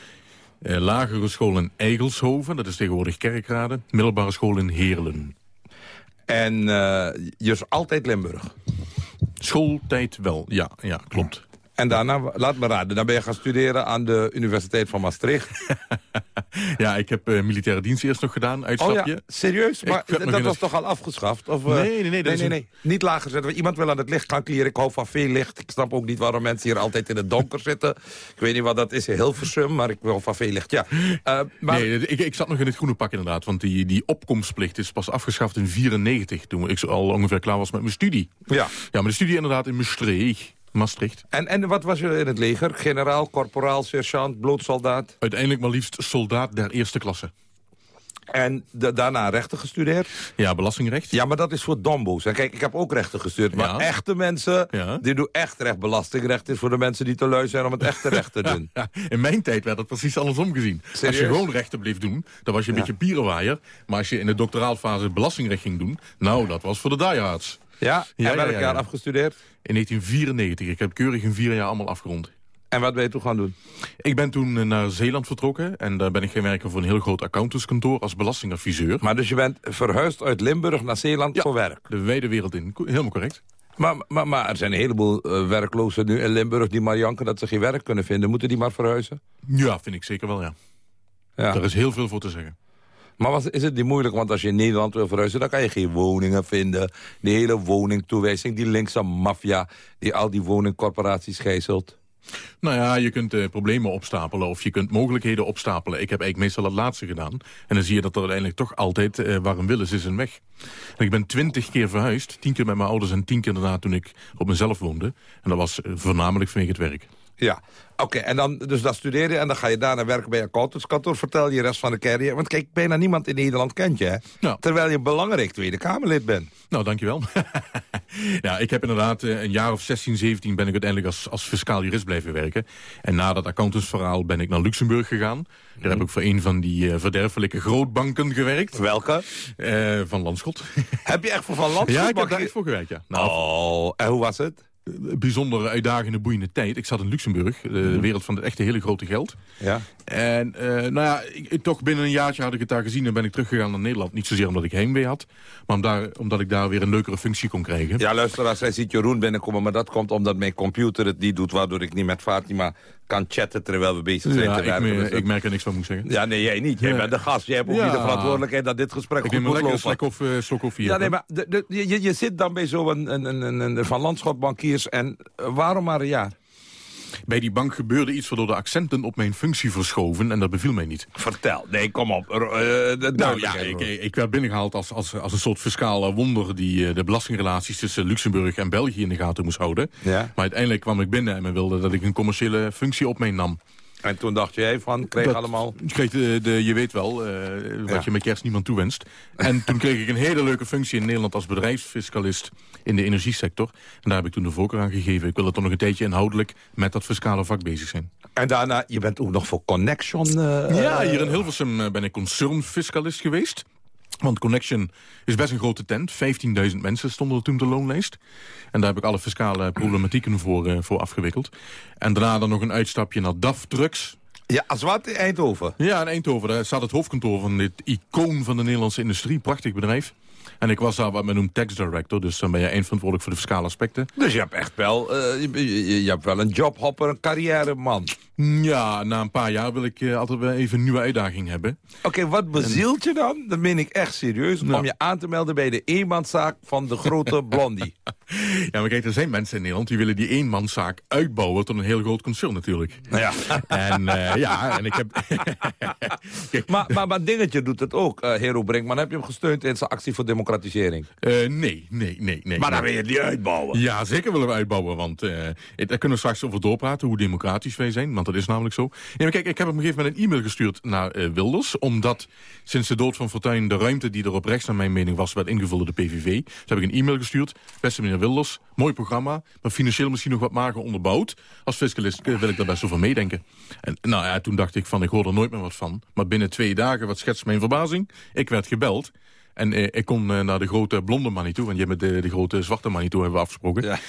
Eh, lagere school in Eigelshoven, dat is tegenwoordig Kerkrade. Middelbare school in Heerlen.
En uh, je is altijd Limburg?
Schooltijd wel, ja, ja klopt.
En daarna, laat me raden, dan ben je gaan studeren aan de Universiteit van Maastricht.
ja, ik heb uh, militaire dienst eerst nog gedaan, uitstapje.
Oh ja, serieus? Maar dat was toch al afgeschaft? Of,
uh, nee, nee, nee.
nee, nee, nee. Niet lager zetten. Iemand wil aan het licht gaan klieren. Ik hou van veel licht. Ik snap ook niet waarom mensen hier altijd in het donker zitten. Ik weet niet wat dat is, heel versum, maar ik wil van veel licht. Ja. Uh,
maar... Nee, ik, ik zat nog in het groene pak inderdaad. Want die, die opkomstplicht is pas afgeschaft in 94. Toen ik al ongeveer klaar was met mijn studie.
Ja.
Ja, maar de studie inderdaad in Maastricht. Maastricht.
En, en wat was je in het leger? Generaal, korporaal, sergeant, bloedsoldaat?
Uiteindelijk maar liefst soldaat der eerste klasse.
En de, daarna rechten gestudeerd?
Ja, belastingrecht.
Ja, maar dat is voor dombo's. En kijk, ik heb ook rechten gestudeerd. Maar
Ja.
echte mensen, die doen echt recht. Belastingrecht is voor de mensen die te lui zijn om het echte recht te doen.
In mijn tijd werd het precies andersom gezien. Als je gewoon rechten bleef doen, dan was je een
Ja.
beetje pierenwaaier. Maar als je in de doctoraalfase belastingrecht ging doen... nou, dat was voor de diehards.
Ja? En welk jaar afgestudeerd?
In 1994. Ik heb keurig in vier jaar allemaal afgerond.
En wat ben je toen gaan doen?
Ik ben toen eh, naar Zeeland vertrokken. En daar ben ik gaan werken voor een heel groot accountantskantoor als belastingadviseur.
Maar dus je bent verhuisd uit Limburg naar Zeeland voor werk?
de wijde wereld in. Helemaal correct.
Maar, maar, maar er zijn een heleboel eh, werklozen nu in Limburg die maar janken dat ze geen werk kunnen vinden. Moeten die maar verhuizen?
Ja, vind ik zeker wel, ja.
Ja.
Daar is heel veel voor te zeggen.
Maar was, is het niet moeilijk, want als je in Nederland wil verhuizen... dan kan je geen woningen vinden. De hele woningtoewijzing, die linkse maffia... die al die woningcorporaties gijzelt.
Nou ja, je kunt eh, problemen opstapelen of je kunt mogelijkheden opstapelen. Ik heb eigenlijk meestal het laatste gedaan. En dan zie je dat er uiteindelijk toch altijd eh, waar een wil is, is een weg. En ik ben twintig keer verhuisd. Tien keer met mijn ouders en tien keer daarna toen ik op mezelf woonde. En dat was eh, voornamelijk vanwege het werk.
Ja, oké. en dan dus dat studeer je en dan ga je daarna werken bij accountantskantoor. Vertel je de rest van de carrière. Want kijk, bijna niemand in Nederland kent je, hè? Terwijl je belangrijk Tweede Kamerlid bent.
Nou, dankjewel. ja, ik heb inderdaad eh, een jaar of 16, 17 ben ik uiteindelijk als, als fiscaal jurist blijven werken. En na dat accountantsverhaal ben ik naar Luxemburg gegaan. Daar heb ik voor een van die eh, verderfelijke grootbanken gewerkt.
Welke?
Eh, van Landschot.
Heb je echt voor Van Landschot?
Ja, ik heb daar echt voor gewerkt, ja. Nou,
oh, en hoe was het?
Bijzonder uitdagende, boeiende tijd. Ik zat in Luxemburg, de wereld van het echte hele grote geld.
Ja.
En eh, nou ja, ik, ik- toch binnen een jaartje had ik het daar gezien en ben ik teruggegaan naar Nederland. Niet zozeer omdat ik heimwee had, maar om daar, omdat ik daar weer een leukere functie kon krijgen.
Ja, luisteraars, hij ziet Jeroen binnenkomen, maar dat komt omdat mijn computer het niet doet, waardoor ik niet met Fatima kan chatten terwijl we bezig zijn
Ja,
te
ik, me-
Dus
ik merk er niks van, moet ik zeggen.
Ja, nee, jij niet. Jij
Ja.
bent de gast. Jij hebt ook
Ja.
niet de verantwoordelijkheid dat dit gesprek
Ik
goed
een
moet
lekker
lopen.
slok of uh, slok koffie.
Ja,
hebben.
nee, maar de, de, je, je zit dan bij zo'n een, een, een, een Van Landschot bankiers en eh, waarom maar een jaar?
Bij die bank gebeurde iets waardoor de accenten op mijn functie verschoven en dat beviel mij niet.
Vertel. Nee, kom op. Eh,
Nou ja, ik,
hoor.
ik werd binnengehaald als, als, als een soort fiscaal wonder... die eh, de belastingrelaties tussen Luxemburg en België in de gaten moest houden.
Ja.
Maar uiteindelijk kwam ik binnen en men wilde dat ik een commerciële functie op mij nam.
En toen dacht jij van, kreeg
Dat-
allemaal...
Kreeg de, de- je weet wel, eh, wat
Ja.
je met kerst niemand toewenst. En toen kreeg ik een hele leuke functie in Nederland als bedrijfsfiscalist in de energiesector. En daar heb ik toen de voorkeur aan gegeven. Ik wilde toch nog een tijdje inhoudelijk met dat fiscale vak bezig zijn.
En daarna, je bent ook nog voor Connection... eh,
ja, hier in Hilversum eh, ben ik concernfiscalist geweest. Want Connection is best een grote tent. 15.000 mensen stonden er toen op de loonlijst. En daar heb ik alle fiscale problematieken voor, eh, voor afgewikkeld. En daarna dan nog een uitstapje naar DAF Trucks.
Ja, als wat in Eindhoven?
Ja, in Eindhoven. Daar staat het hoofdkantoor van dit icoon van de Nederlandse industrie. Prachtig bedrijf. En ik was daar wat men noemt tax director. Dus dan ben je eindverantwoordelijk voor de fiscale aspecten.
Dus je hebt echt wel, eh, je, hebt wel een jobhopper, een carrièreman.
Ja, na een paar jaar wil ik eh, altijd wel even een nieuwe uitdaging hebben.
Oké, wat bezielt je dan? Dat meen ik echt serieus. Om je aan te melden bij de eenmanszaak van de grote Blondie.
Ja, maar kijk, er zijn mensen in Nederland die willen die eenmanszaak uitbouwen tot een heel groot concern natuurlijk.
Ja.
En eh, ja, en ik heb...
maar, maar, maar Dingetje doet het ook, Hero Brinkman. Heb je hem gesteund in zijn actie voor democratisering?
Eh, nee, nee, nee, nee.
Maar dan
nee.
wil je die uitbouwen.
Ja, zeker willen we uitbouwen, want eh, daar kunnen we straks over doorpraten hoe democratisch wij zijn, want dat is namelijk zo. Ja, maar kijk, ik heb op een gegeven moment een e-mail gestuurd naar eh, Wilders, omdat sinds de dood van Fortuyn de ruimte die er op rechts naar mijn mening was, werd ingevuld door de PVV. Dus heb ik een e-mail gestuurd, beste meneer Wilders, mooi programma, maar financieel misschien nog wat mager onderbouwd. Als fiscalist wil ik daar best over meedenken. En nou ja, toen dacht ik van, ik hoor er nooit meer wat van. Maar binnen twee dagen, wat schetst mijn verbazing, ik werd gebeld. En eh, ik kon eh, naar de grote blonde man niet toe. Want jij met de, de grote zwarte man niet toe hebben we afgesproken.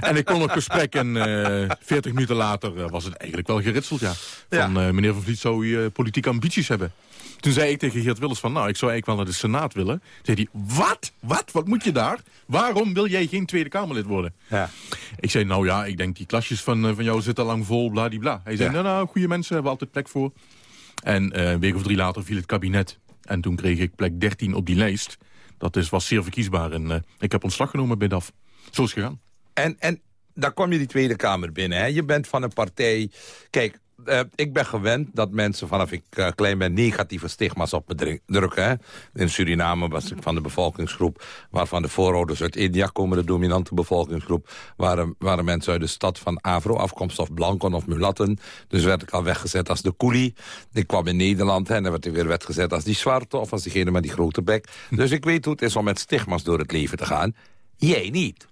En ik kon op gesprek en eh 40 minuten later eh, was het eigenlijk wel geritseld, ja. Van eh, meneer Van Vliet zou eh, politieke ambities hebben. Toen zei ik tegen Geert Wilders van, nou, ik zou eigenlijk wel naar de Senaat willen. Toen zei hij, wat? Wat? Wat moet je daar? Waarom wil jij geen Tweede Kamerlid worden?
Ja.
Ik zei, nou ja, ik denk die klasjes van, eh, van jou zitten al lang vol, bladibla. Hij zei,
Ja.
nou, nou, goede mensen hebben we altijd plek voor. En eh, een week of drie later viel het kabinet. En toen kreeg ik plek 13 op die lijst. Dat is, was zeer verkiesbaar. En eh, ik heb ontslag genomen bij DAF. Zo is het gegaan.
En, en dan kom je die Tweede Kamer binnen. Hè? Je bent van een partij... Kijk, eh, ik ben gewend dat mensen vanaf ik uh, klein ben negatieve stigma's op me drukken. Hè. In Suriname was ik van de bevolkingsgroep waarvan de voorouders uit India komen, de dominante bevolkingsgroep. Waren, waren mensen uit de stad van Afro-afkomst of blanken of mulatten. Dus werd ik al weggezet als de koelie. Ik kwam in Nederland hè, en dan werd ik weer weggezet als die zwarte of als diegene met die grote bek. Dus ik weet hoe het is om met stigma's door het leven te gaan. Jij niet.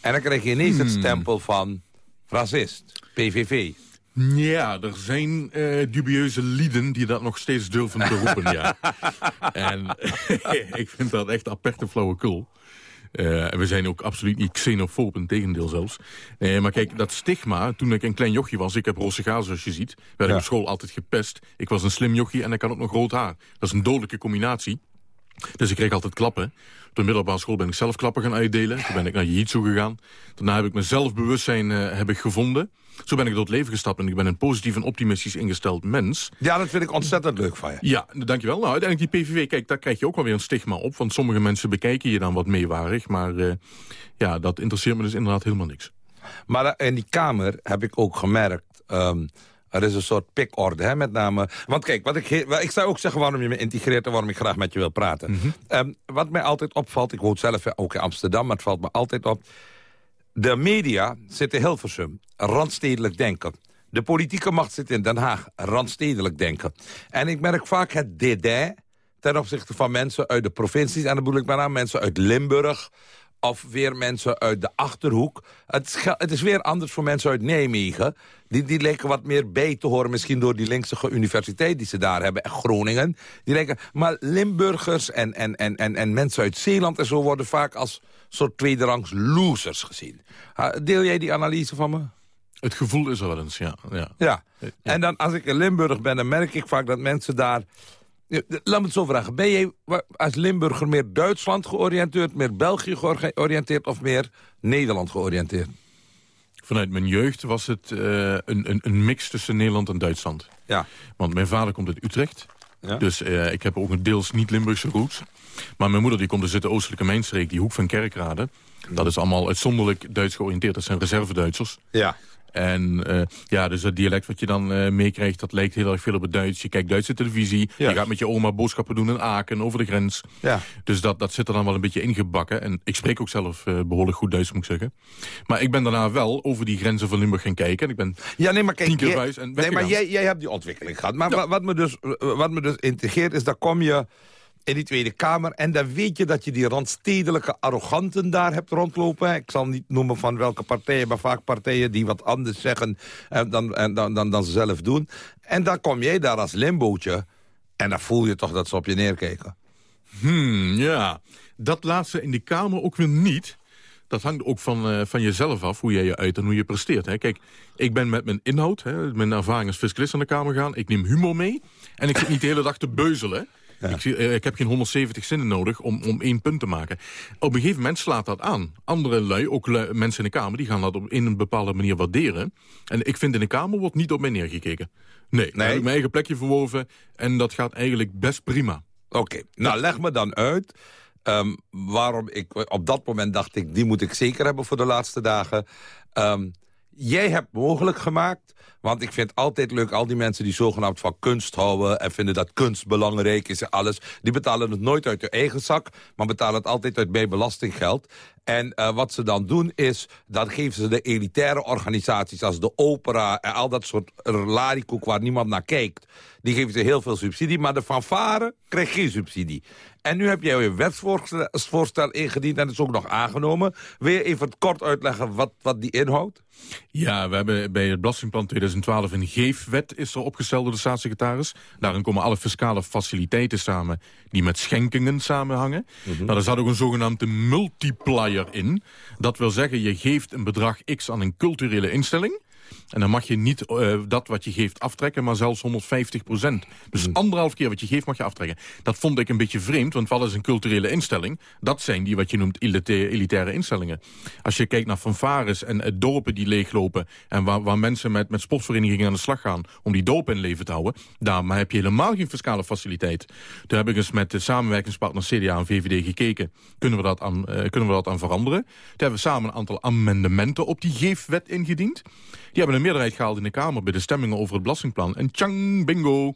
En dan krijg je ineens het hmm. stempel van racist, PVV.
Ja, er zijn uh, dubieuze lieden die dat nog steeds durven te roepen, ja. en ik vind dat echt aperte flauwekul. Uh, we zijn ook absoluut niet xenofoob, in tegendeel zelfs. Uh, maar kijk, dat stigma, toen ik een klein jochie was... ik heb roze gaal, zoals je ziet, werd ik op school altijd gepest. Ik was een slim jochie en ik had ook nog rood haar. Dat is een dodelijke combinatie. Dus ik kreeg altijd klappen. Op de middelbare school ben ik zelf klappen gaan uitdelen. Toen ben ik naar Jiu-Jitsu gegaan. Daarna heb ik mijn zelfbewustzijn uh, heb ik gevonden. Zo ben ik door het leven gestapt en ik ben een positief en optimistisch ingesteld mens.
Ja, dat vind ik ontzettend leuk van je.
Ja, dankjewel. Nou, uiteindelijk die PVV, kijk, daar krijg je ook wel weer een stigma op. Want sommige mensen bekijken je dan wat meewarig. Maar uh, ja, dat interesseert me dus inderdaad helemaal niks.
Maar uh, in die Kamer heb ik ook gemerkt... Um, er is een soort pikorde, hè, met name... Want kijk, wat ik, ik zou ook zeggen waarom je me integreert... en waarom ik graag met je wil praten. Mm -hmm. wat mij altijd opvalt, ik woon zelf ook in Amsterdam... maar het valt me altijd op... de media zit in Hilversum, randstedelijk denken. De politieke macht zit in Den Haag, randstedelijk denken. En ik merk vaak het dédain ten opzichte van mensen uit de provincies... en dan bedoel ik maar aan mensen uit Limburg of weer mensen uit de Achterhoek. Het, het, is weer anders voor mensen uit Nijmegen. Die, die lijken wat meer bij te horen, misschien door die linkse universiteit die ze daar hebben. En Groningen. Die lijken, maar Limburgers en, en, en, en, en mensen uit Zeeland en zo worden vaak als soort tweederangs losers gezien. Deel jij die analyse van me?
Het gevoel is er wel eens, ja.
Ja, ja. en dan als ik in Limburg ben, dan merk ik vaak dat mensen daar Laat me het zo vragen. Ben je als Limburger meer Duitsland georiënteerd... meer België georiënteerd of meer Nederland georiënteerd?
Vanuit mijn jeugd was het uh, een, een, een, mix tussen Nederland en Duitsland.
Ja.
Want mijn vader komt uit Utrecht. Ja. Dus uh, ik heb ook een deels niet-Limburgse roots. Maar mijn moeder die komt dus uit de oostelijke mijnstreek, die hoek van Kerkrade. Dat is allemaal uitzonderlijk Duits georiënteerd. Dat zijn reserve-Duitsers.
Ja.
En uh, ja, dus dat dialect wat je dan uh, meekrijgt, dat lijkt heel erg veel op het Duits. Je kijkt Duitse televisie, je gaat met je oma boodschappen doen in Aken, over de grens.
Ja.
Dus dat, dat zit er dan wel een beetje ingebakken. En ik spreek ook zelf uh, behoorlijk goed Duits, moet ik zeggen. Maar ik ben daarna wel over die grenzen van Limburg gaan kijken. En ik ben
ja, nee, maar kijk,
tien keer jij, en
Nee, maar jij, jij hebt die ontwikkeling gehad. Maar ja. wat, me dus, wat me dus integreert is, dat kom je in die Tweede Kamer. En dan weet je dat je die randstedelijke arroganten daar hebt rondlopen. Ik zal niet noemen van welke partijen, maar vaak partijen die wat anders zeggen eh, dan, dan, dan, dan ze zelf doen. En dan kom jij daar als limbootje en dan voel je toch dat ze op je neerkijken.
Hmm, ja. Dat laatste in die Kamer ook weer niet. Dat hangt ook van, uh, van jezelf af, hoe jij je uit en hoe je presteert. Hè. Kijk, ik ben met mijn inhoud, hè, mijn ervaring als fiscalist aan de Kamer gaan. Ik neem humor mee. En ik zit niet de hele dag te beuzelen. Ik, eh, ik, heb geen 170 zinnen nodig om, om één punt te maken. Op een gegeven moment slaat dat aan. Andere lui, ook mensen in de Kamer, die gaan dat op in een bepaalde manier waarderen. En ik vind in de Kamer wordt niet op mij neergekeken. Nee, nee. heb ik mijn eigen plekje verworven en dat gaat eigenlijk best prima.
Oké, nou leg me dan uit... Um, waarom ik op dat moment dacht ik, die moet ik zeker hebben voor de laatste dagen. Um, jij hebt mogelijk gemaakt want ik vind altijd leuk, al die mensen die zogenaamd van kunst houden... en vinden dat kunst belangrijk is en alles... die betalen het nooit uit hun eigen zak... maar betalen het altijd uit bij belastinggeld. En uh, wat ze dan doen is, dan geven ze de elitaire organisaties... als de opera en al dat soort larikoek waar niemand naar kijkt... die geven ze heel veel subsidie, maar de fanfare krijgt geen subsidie. En nu heb jij een wetsvoorstel ingediend en is ook nog aangenomen. Wil je even kort uitleggen wat, wat die inhoudt?
Ja, we hebben bij het Belastingplan 2012 een geefwet is er opgesteld door de staatssecretaris. Daarin komen alle fiscale faciliteiten samen die met schenkingen samenhangen. Mm -hmm. nou, er zat ook een zogenaamde multiplier in. Dat wil zeggen, je geeft een bedrag x aan een culturele instelling... En dan mag je niet uh, dat wat je geeft aftrekken, maar zelfs 150 procent. Dus mm. anderhalf keer wat je geeft mag je aftrekken. Dat vond ik een beetje vreemd, want wat is een culturele instelling? Dat zijn die wat je noemt elitaire instellingen. Als je kijkt naar fanfares en uh, dorpen die leeglopen... en waar, waar mensen met, met sportverenigingen aan de slag gaan... om die dorpen in leven te houden, daar maar heb je helemaal geen fiscale faciliteit. Toen heb ik eens met de samenwerkingspartners CDA en VVD gekeken... kunnen we dat aan, uh, kunnen we dat aan veranderen. Toen hebben we samen een aantal amendementen op die geefwet ingediend... hebben een meerderheid gehaald in de Kamer... bij de stemmingen over het belastingplan. En tjang, bingo.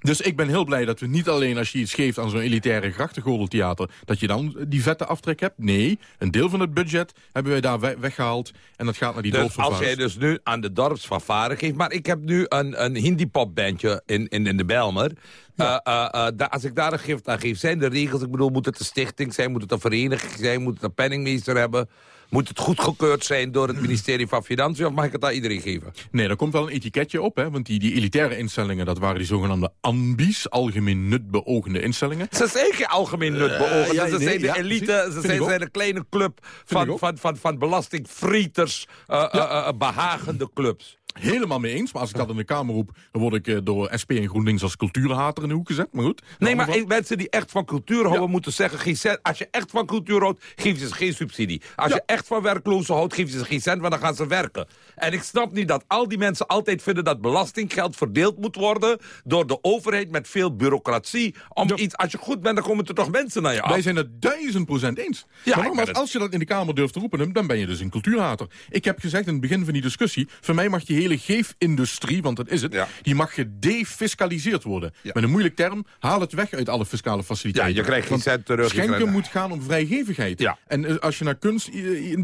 Dus ik ben heel blij dat we niet alleen als je iets geeft aan zo'n elitaire grachtengordeltheater... dat je dan die vette aftrek hebt. Nee, een deel van het budget hebben wij daar weggehaald. En dat gaat naar die
dus als jij dus nu aan de dorpsfanfare geeft... maar ik heb nu een, een hindi-popbandje in, in, in de Belmer... Uh, uh, als ik daar een gift aan geef, zijn de regels... ik bedoel, moet het een stichting zijn, moet het een vereniging zijn... moet het een penningmeester hebben... Moet het goedgekeurd zijn door het ministerie van Financiën... of mag ik het aan iedereen geven?
Nee, daar komt wel een etiketje op. Hè, want die, die elitaire instellingen, dat waren die zogenaamde ANBI's... algemeen nutbeogende instellingen.
Ze zijn geen algemeen nutbeogende. Uh, ze zijn de elite, ze zijn, zijn, de kleine club van, van, van, van, van belastingfrieters... Ja. behagende clubs.
Helemaal mee eens, maar als ik dat in de Kamer roep... dan word ik uh, door SP en GroenLinks als cultuurhater in de hoek gezet. Maar goed.
Nee, maar van... mensen die echt van cultuur houden ja. moeten zeggen... Geen cent. als je echt van cultuur houdt, geef je ze geen subsidie. Als ja. je echt van werklozen houdt, geef je ze geen cent... want dan gaan ze werken. En ik snap niet dat al die mensen altijd vinden... dat belastinggeld verdeeld moet worden... door de overheid met veel bureaucratie. Om iets, als je goed bent, dan komen er toch mensen naar je af.
Wij zijn het duizend procent eens. Ja, maar nogmaals, als je dat in de Kamer durft te roepen... dan ben je dus een cultuurhater. Ik heb gezegd in het begin van die discussie... voor mij mag je hele geefindustrie, want dat is het... die mag gedefiscaliseerd worden. Met een moeilijk term, haal het weg uit alle fiscale faciliteiten.
Ja, je krijgt geen cent terug.
Schenken moet gaan om vrijgevigheid.
Ja.
En eh, als je naar kunst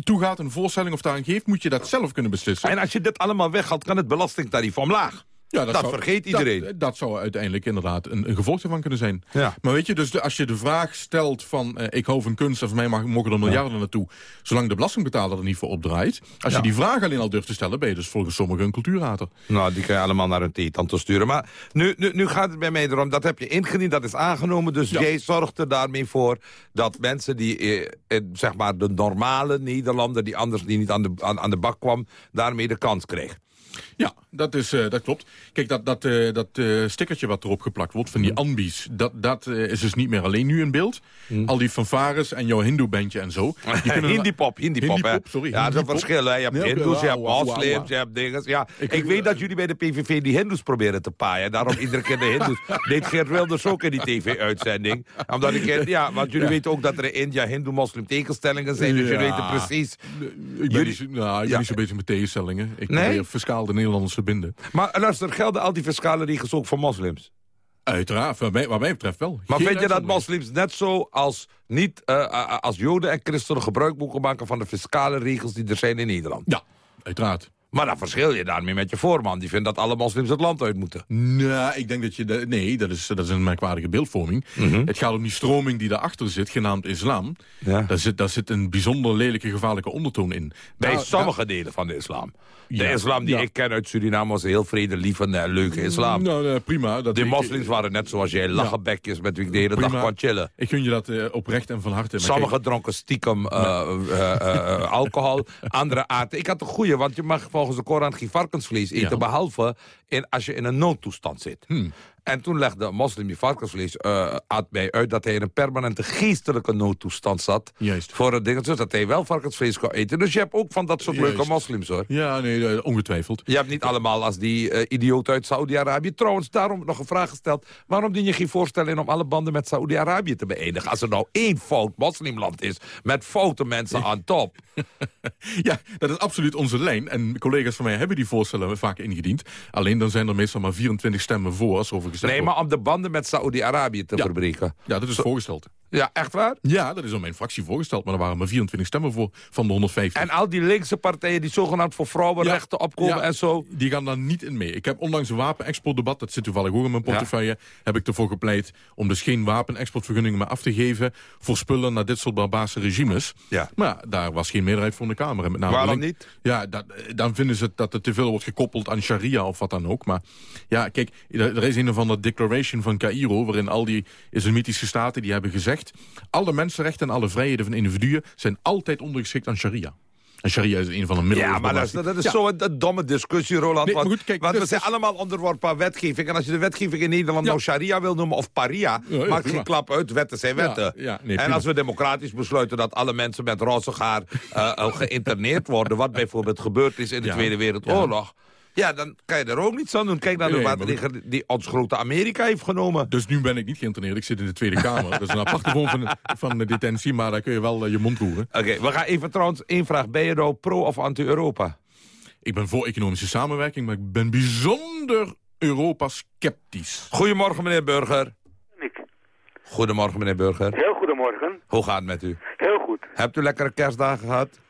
toe gaat, een voorstelling of daar aan geeft... moet je dat zelf kunnen beslissen.
En als je dit allemaal weghaalt, kan het belastingtarief omlaag. Ja, dat, vergeet iedereen.
Dat, dat, zou uiteindelijk inderdaad een, een gevolg ervan kunnen zijn.
Ja.
Maar weet je, dus de, als je de vraag stelt van... Uh, ik hou van kunst of mij mag, mogen er miljarden ja. naartoe... zolang de belastingbetaler er niet voor opdraait... als ja. je die vraag alleen al durft te stellen... ben je dus volgens sommigen een cultuurhater.
Nou, die kan je allemaal naar een theetante sturen. Maar nu, nu, nu gaat het bij mij erom, dat heb je ingediend, dat is aangenomen. Dus jij zorgt er daarmee voor dat mensen die... Eh, zeg maar de normale Nederlander... die anders die niet aan de, aan, aan de bak kwam... daarmee de kans kreeg.
Ja, dat, is, uh, dat klopt. Kijk, dat, dat, uh, dat uh, stickertje wat erop geplakt wordt van die mm. ambies... dat, dat is dus niet meer alleen nu in beeld. Mm. Al die fanfares en jouw hindoe-bandje en zo.
Hindi-pop, hindi-pop, hindi sorry. Ja, dat is een verschil. Hè. Je hebt hindoes, je hebt moslims, je hebt dingen. Ja, ik, ik weet dat jullie bij de PVV die hindoes proberen te paaien. Daarom iedere keer de hindoes. Deed Geert Wilders ook in die tv-uitzending. Omdat ik, ja, want jullie weten ook dat er in India hindoe-moslim tegenstellingen zijn. Dus jullie weten precies...
Ik ben, jullie, niet, nou, ik ben niet zo bezig met tegenstellingen. Ik probeer fiscaal de Nederlanders verbinden.
Maar luister, gelden al die fiscale regels ook voor moslims?
Uiteraard, wat mij, wat mij betreft wel.
Maar Geen vind je dat moslims net zo als, niet, uh, als joden en christenen gebruik moeten maken... van de fiscale regels die er zijn in Nederland?
Ja, uiteraard.
Maar dan verschil je daarmee met je voorman. Die vindt dat alle moslims het land uit moeten.
Nou, ik denk dat je... De, nee, dat is, dat is een merkwaardige beeldvorming. Mm -hmm. Het gaat om die stroming die daarachter zit, genaamd islam.
Ja.
Daar, zit, daar zit een bijzonder lelijke, gevaarlijke ondertoon in.
Bij daar, sommige delen van de islam. De ja, islam die ja. ik ken uit Suriname was een heel vredelievende en leuke islam.
Nou, nou prima. Dat
de moslims waren net zoals jij, lachenbekjes met wie ik de hele prima. dag kon chillen.
Ik gun je dat uh, oprecht en van harte.
Sommigen dronken stiekem uh, uh, alcohol, andere aten. Ik had een goeie, want je mag volgens de Koran geen varkensvlees eten... Ja. behalve in, als je in een noodtoestand zit.
Hmm.
En toen legde een moslim die varkensvlees uh, at mij uit... dat hij in een permanente geestelijke noodtoestand zat.
Juist.
Voor het ding, dus dat hij wel varkensvlees kon eten. Dus je hebt ook van dat soort Juist. leuke moslims, hoor.
Ja, nee, ongetwijfeld.
Je hebt niet allemaal als die uh, idioot uit Saudi-Arabië. Trouwens, daarom nog een vraag gesteld. Waarom dien je geen voorstel in om alle banden met Saudi-Arabië te beëindigen? Als er nou één fout moslimland is, met foute mensen aan top.
ja, dat is absoluut onze lijn. En collega's van mij hebben die voorstellen vaak ingediend. Alleen dan zijn er meestal maar 24 stemmen voor, als over
Nee, maar om de banden met Saoedi-Arabië te
ja.
verbreken.
Ja, dat is voorgesteld.
Ja, echt waar?
Ja, dat is door mijn fractie voorgesteld. Maar er waren maar 24 stemmen voor van de 150.
En al die linkse partijen die zogenaamd voor vrouwenrechten ja, opkomen
ja,
en zo...
Die gaan daar niet in mee. Ik heb onlangs een wapenexportdebat, dat zit toevallig ook in mijn portefeuille... heb ik ervoor gepleit om dus geen wapenexportvergunningen meer af te geven... voor spullen naar dit soort barbaarse regimes.
Ja.
Maar daar was geen meerderheid voor in de Kamer. En met name
Waarom niet?
Ja, dat, dan vinden ze dat er te veel wordt gekoppeld aan sharia of wat dan ook. Maar ja, kijk, er is een of andere declaration van Cairo... waarin al die islamitische staten die hebben gezegd... alle mensenrechten en alle vrijheden van individuen... zijn altijd ondergeschikt aan sharia. En sharia is een van de middelen.
Ja, maar dat is, dat is ja. zo'n domme discussie, Roland. Nee, want, goed, kijk, want dus, we zijn dus... allemaal onderworpen aan wetgeving. En als je de wetgeving in Nederland ja. nou sharia wil noemen of paria... Ja, maakt geen klap uit, wetten zijn wetten.
Nee,
en als we democratisch besluiten dat alle mensen met roze haar uh, geïnterneerd worden... wat bijvoorbeeld gebeurd is in de Tweede Wereldoorlog... Ja, dan kan je er ook niets aan doen. Kijk naar de nee, die ons grote Amerika heeft genomen.
Dus nu ben ik niet geïnterneerd. Ik zit in de Tweede Kamer. dat is een aparte vorm van, van de detentie, maar daar kun je wel uh, je mond roeren.
Oké, okay, we gaan even trouwens één vraag. Ben je nou pro of anti-Europa?
Ik ben voor economische samenwerking, maar ik ben bijzonder Europa-sceptisch.
Goedemorgen, meneer Burger. Goedemorgen, meneer Burger.
Heel goedemorgen.
Hoe gaat het met u?
Heel goed.
Hebt u lekkere kerstdagen gehad?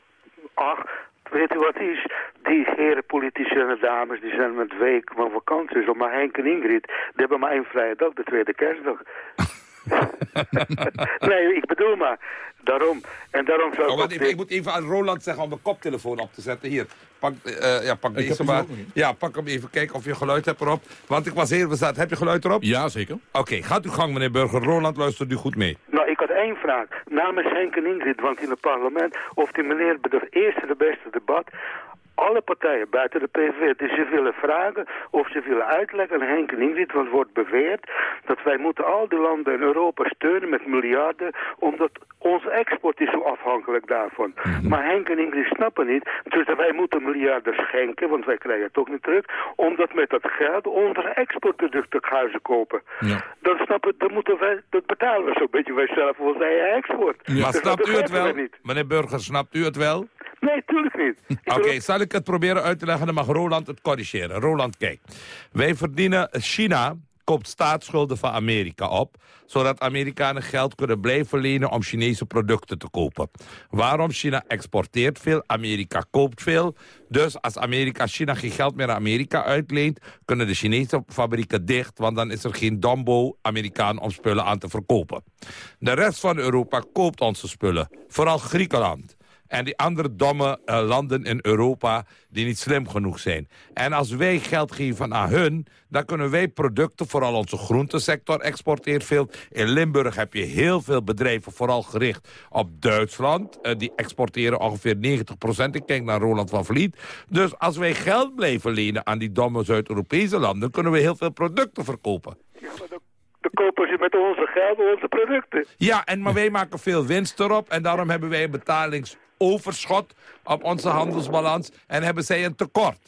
Ach, weet u wat is? Die heren politici en dames, die zijn met week van vakantie. Zo maar Henk en Ingrid, die hebben maar één vrije dag, de tweede kerstdag. nee, ik bedoel maar. Daarom. En daarom zou
oh, ik, even, ik moet even aan Roland zeggen om de koptelefoon op te zetten. Hier, pak, uh, ja, pak deze maar. Ja, pak hem even, kijken of je geluid hebt erop. Want ik was heel bezat. Heb je geluid erop?
Ja, zeker.
Oké, gaat uw gang, meneer Burger. Roland, luistert u goed mee.
Nou, ik had één vraag. Namens Henk en Ingrid, want in het parlement... of die meneer bij de eerste de beste debat alle partijen buiten de PVV, dus ze willen vragen of ze willen uitleggen aan Henk en Ingrid, want wordt beweerd dat wij moeten al die landen in Europa steunen met miljarden, omdat onze export is zo afhankelijk daarvan. Mhm. Maar Henk en Ingrid snappen niet, dus wij moeten miljarden schenken, want wij krijgen het ook niet terug, omdat met dat geld onze exportproducten gaan ze kopen. Ja. Dan, snappen, dan moeten wij, dat betalen we zo'n beetje wij zelf voor onze eigen export.
Ja. Maar dus snapt u het wel? Meneer Burger, snapt u het wel?
Nee, tuurlijk niet.
Oké, zal ik het proberen uit te leggen? Dan mag Roland het corrigeren. Roland, kijk. Wij verdienen... China koopt staatsschulden van Amerika op... zodat Amerikanen geld kunnen blijven lenen om Chinese producten te kopen. Waarom? China exporteert veel, Amerika koopt veel. Dus als Amerika China geen geld meer aan Amerika uitleent... kunnen de Chinese fabrieken dicht... want dan is er geen dombo Amerikaan om spullen aan te verkopen. De rest van Europa koopt onze spullen, vooral Griekenland en die andere domme uh, landen in Europa die niet slim genoeg zijn. En als wij geld geven aan hun, dan kunnen wij producten, vooral onze groentesector exporteert veel. In Limburg heb je heel veel bedrijven, vooral gericht op Duitsland. Uh, die exporteren ongeveer 90 procent. Ik kijk naar Roland van Vliet. Dus als wij geld blijven lenen aan die domme Zuid-Europese landen... kunnen we heel veel producten verkopen.
Ja, maar kopen ze met onze geld onze producten.
Ja, en, maar wij maken veel winst erop. En daarom hebben wij een betalings overschot op onze handelsbalans en hebben zij een tekort.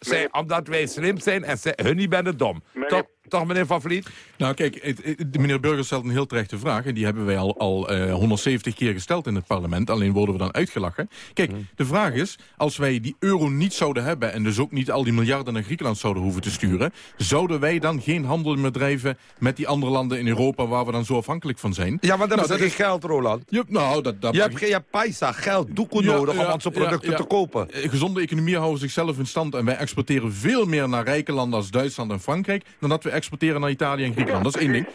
Zij, omdat wij slim zijn en zij, hun niet ben dom. Toch, toch, meneer Van Vliet?
Nou, kijk, de meneer Burger stelt een heel terechte vraag... en die hebben wij al, al 170 eh, keer gesteld in het parlement. Alleen worden we dan uitgelachen. Kijk, hmm. de vraag is, als wij die euro niet zouden hebben... en dus ook niet al die miljarden naar Griekenland zouden hoeven te sturen... zouden wij dan geen handel meer drijven met die andere landen in Europa... waar we dan zo afhankelijk van zijn?
Ja, want dan nou, is er geen geld, Roland.
Je, nou, dat, dat...
Je hebt geen paisa, geld, doeken nodig om onze producten te kopen.
Eh, gezonde economieën houden zichzelf in stand... en wij exporteren veel meer naar rijke landen als Duitsland en Frankrijk... dan dat we exporteren naar Italië en Griekenland. Dat is één ding.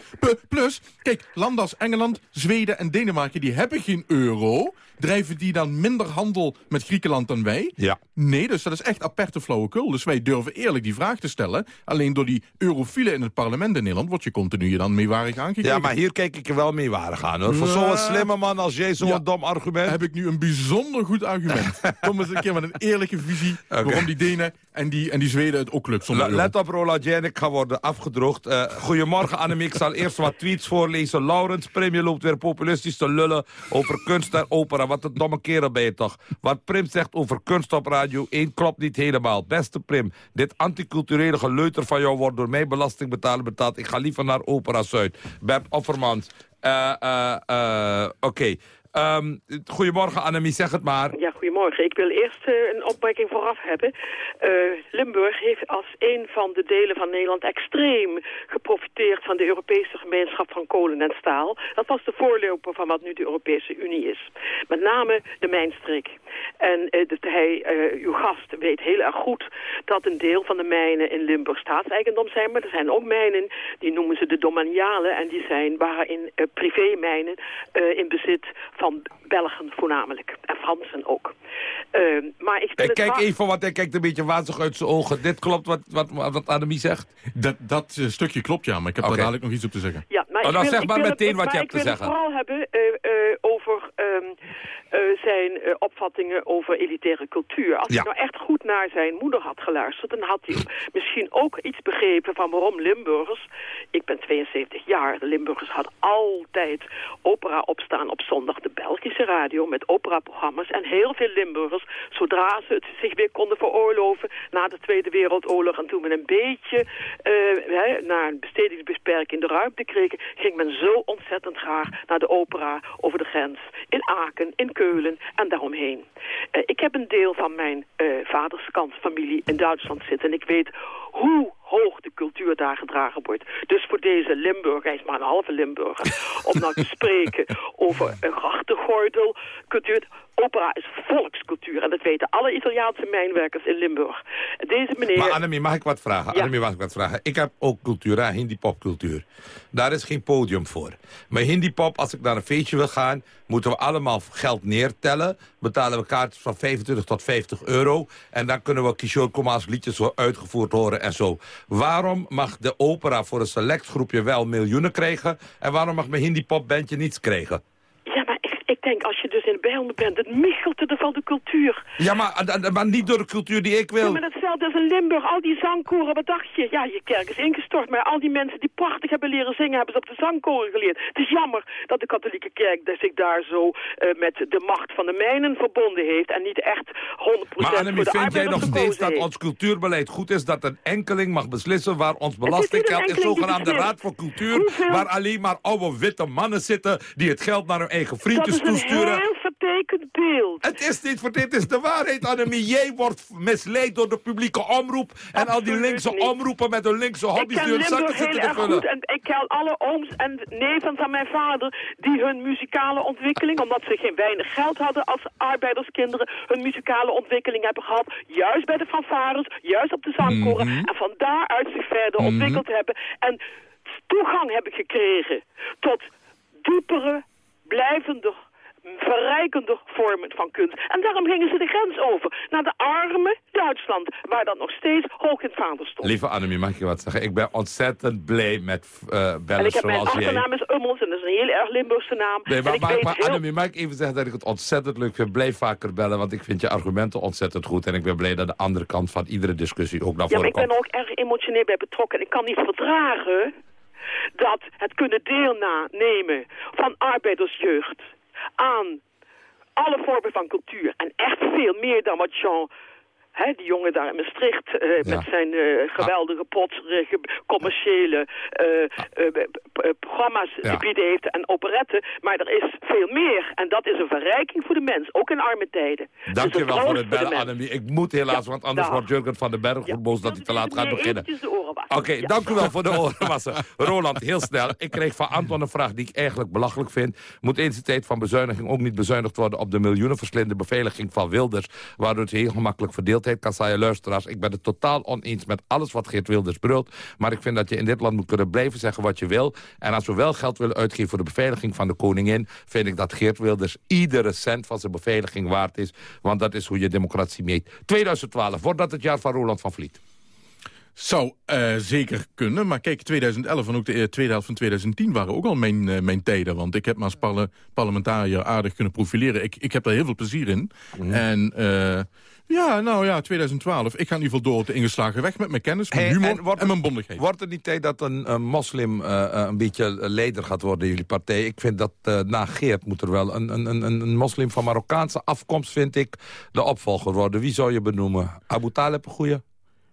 Plus, kijk, landen als Engeland, Zweden en Denemarken... die hebben geen euro. Drijven die dan minder handel met Griekenland dan wij?
Ja.
Nee, dus dat is echt aperte flauwekul. Dus wij durven eerlijk die vraag te stellen. Alleen door die eurofielen in het parlement in Nederland... word je continu dan meewarig aangekeken.
Ja, maar hier kijk ik er wel meewarig aan. Hoor. Voor zo'n slimme man als jij zo'n dom argument...
heb ik nu een bijzonder goed argument. Kom eens een keer met een eerlijke visie... waarom die Denen en die, en die Zweden het ook lukt zonder
Let op, Roland Janik ga worden afgedroogd. Uh, goedemorgen, Annemiek. Ik zal eerst wat tweets voorlezen. Laurens Premie loopt weer populistisch te lullen over kunst en opera. Wat een domme kerel ben je toch. Wat Prim zegt over kunst op Radio 1 klopt niet helemaal. Beste Prim, dit anticulturele geleuter van jou wordt door mij belastingbetaler betaald. Ik ga liever naar Opera Zuid. Bert Offermans. Uh, uh, Oké. Um, goedemorgen Annemie, zeg het maar.
Ja, goedemorgen. Ik wil eerst uh, een opmerking vooraf hebben. Uh, Limburg heeft als een van de delen van Nederland extreem geprofiteerd van de Europese gemeenschap van kolen en staal. Dat was de voorloper van wat nu de Europese Unie is. Met name de mijnstreek. En uh, hij, uw gast weet heel erg goed dat een deel van de mijnen in Limburg staatseigendom zijn. Maar er zijn ook mijnen, die noemen ze de domanialen. En die zijn, waarin privémijnen in bezit van Belgen voornamelijk. Fransen ook. Uh, maar ik,
ik kijk even, wat hij kijkt een beetje wazig uit zijn ogen. Dit klopt wat, wat, wat Ademie zegt?
Dat, dat uh, stukje klopt, ja. Maar ik heb okay. daar dadelijk nog iets op te zeggen.
Ja, maar
oh, dan zeg maar meteen wat je hebt te zeggen.
Ik wil het vooral hebben uh, over um, zijn opvattingen over elitaire cultuur. Als ja. hij nou echt goed naar zijn moeder had geluisterd... dan had hij misschien ook iets begrepen van waarom Limburgers... ik ben 72 jaar. De Limburgers hadden altijd opera opstaan op zondag. De Belgische radio met operaprogramma's. En heel veel Limburgers, zodra ze het zich weer konden veroorloven... na de Tweede Wereldoorlog en toen men een beetje uh, naar een bestedingsbeperking de ruimte kregen... ging men zo ontzettend graag naar de opera over de grens. In Aken, in Keulen en daaromheen. Uh, ik heb een deel van mijn uh, vaderskant familie in Duitsland zitten. En ik weet hoe hoog de cultuur daar gedragen wordt. Dus voor deze Limburger, hij is maar een halve Limburger... om nou te spreken over een grachtengordel, cultuur... Opera is volkscultuur en dat weten alle Italiaanse mijnwerkers in Limburg. Deze meneer...
Maar Annemie, mag ik wat vragen? Ja. Annemie, mag ik wat vragen? Ik heb ook cultuur, hè? hindi-popcultuur. Daar is geen podium voor. Maar hindi-pop, als ik naar een feestje wil gaan... moeten we allemaal geld neertellen. Betalen we kaartjes van 25 tot 50 euro. En dan kunnen we Kishore Kumar's liedjes uitgevoerd horen en zo. Waarom mag de opera voor een select groepje wel miljoenen krijgen... en waarom mag mijn hindi-popbandje niets krijgen?
Ik denk, als je dus in Bijlmer bent, het michelt er van de cultuur.
Ja, maar, maar niet door de cultuur die ik wil.
Ja, maar hetzelfde als in Limburg. Al die zangkoren, wat dacht je? Ja, je kerk is ingestort, maar al die mensen die prachtig hebben leren zingen... hebben ze op de zangkoren geleerd. Het is jammer dat de katholieke kerk zich daar zo uh, met de macht van de mijnen verbonden heeft... en niet echt 100%
maar Annemie, voor de vind jij nog steeds dat ons cultuurbeleid goed is... dat een enkeling mag beslissen waar ons belastinggeld... in zogenaamde Raad voor Cultuur... Hoeveel? waar alleen maar oude witte mannen zitten... die het geld naar hun eigen vriendjes toesturen.
een heel vertekend beeld.
Het is niet voor dit is de waarheid, Annemie. Jij wordt misleid door de publieke omroep. En al die linkse omroepen met hun linkse hobby's zakken vullen.
Goed en ik ken alle ooms en neven van mijn vader... die hun muzikale ontwikkeling, omdat ze geen weinig geld hadden als arbeiderskinderen... hun muzikale ontwikkeling hebben gehad. Juist bij de fanfares, juist op de zangkoren.
Mhm.
En van daaruit zich verder ontwikkeld hebben. En toegang hebben gekregen tot diepere, blijvender verrijkende vormen van kunst. En daarom gingen ze de grens over naar de arme Duitsland, waar dat nog steeds hoog in het vaandel stond.
Lieve Annemie, mag ik je wat zeggen? Ik ben ontzettend blij met uh, bellen
En ik heb mijn
jij.
achternaam is Ummels en dat is een heel erg Limburgse naam.
Nee, maar, maar, maar
heel-
Annemie, mag ik even zeggen dat ik het ontzettend leuk vind. Blijf vaker bellen, want ik vind je argumenten ontzettend goed. En ik ben blij dat de andere kant van iedere discussie ook naar
Ja, maar
voren
ik ben
komt.
er ook erg emotioneel bij betrokken. En ik kan niet verdragen dat het kunnen deelnemen van arbeidersjeugd aan alle vormen van cultuur. En echt veel meer dan wat Jean... Hè, die jongen daar in Maastricht eh,
Ja.
met zijn eh, geweldige, potserige, commerciële eh, eh, programma's
Ja.
bieden heeft en operetten. Maar er is veel meer. En dat is een verrijking voor de mens, ook in arme tijden.
Dank
Dus
je wel voor het bellen. Annemie. Ik moet helaas, want anders
dag.
wordt Jurgen van den Berg goed boos dat hij te laat gaat beginnen. Oké, dank u wel voor de orenwassen. Roland, heel snel. Ik kreeg van Anton een vraag die ik eigenlijk belachelijk vind. Moet eens de tijd van bezuiniging ook niet bezuinigd worden... op de miljoenenverslinde beveiliging van Wilders... waardoor het heel gemakkelijk verdeeldheid kan zaaien. Luisteraars, ik ben het totaal oneens met alles wat Geert Wilders brult. Maar ik vind dat je in dit land moet kunnen blijven zeggen wat je wil. En als we wel geld willen uitgeven voor de beveiliging van de koningin... vind ik dat Geert Wilders iedere cent van zijn beveiliging waard is. Want dat is hoe je democratie meet. 2012, wordt dat het jaar van Roland van Vliet?
Zou eh, zeker kunnen, maar kijk, 2011 en ook de eh, tweede helft van 2010 waren ook al mijn, eh, mijn tijden. Want ik heb me als parle- parlementariër aardig kunnen profileren. Ik, ik heb daar heel veel plezier in. En eh, ja, nou ja, 2012. Ik ga in ieder geval door op de ingeslagen weg met mijn kennis, mijn
Hey,
humor
en wordt
mijn bondigheid.
Wordt het niet tijd dat een, een moslim eh, eh, een beetje leider gaat worden in jullie partij? Ik vind dat eh, na Geert moet er wel een, een, een, een moslim van Marokkaanse afkomst, vind ik, de opvolger worden. Wie zou je benoemen? Abu Talib een goeie?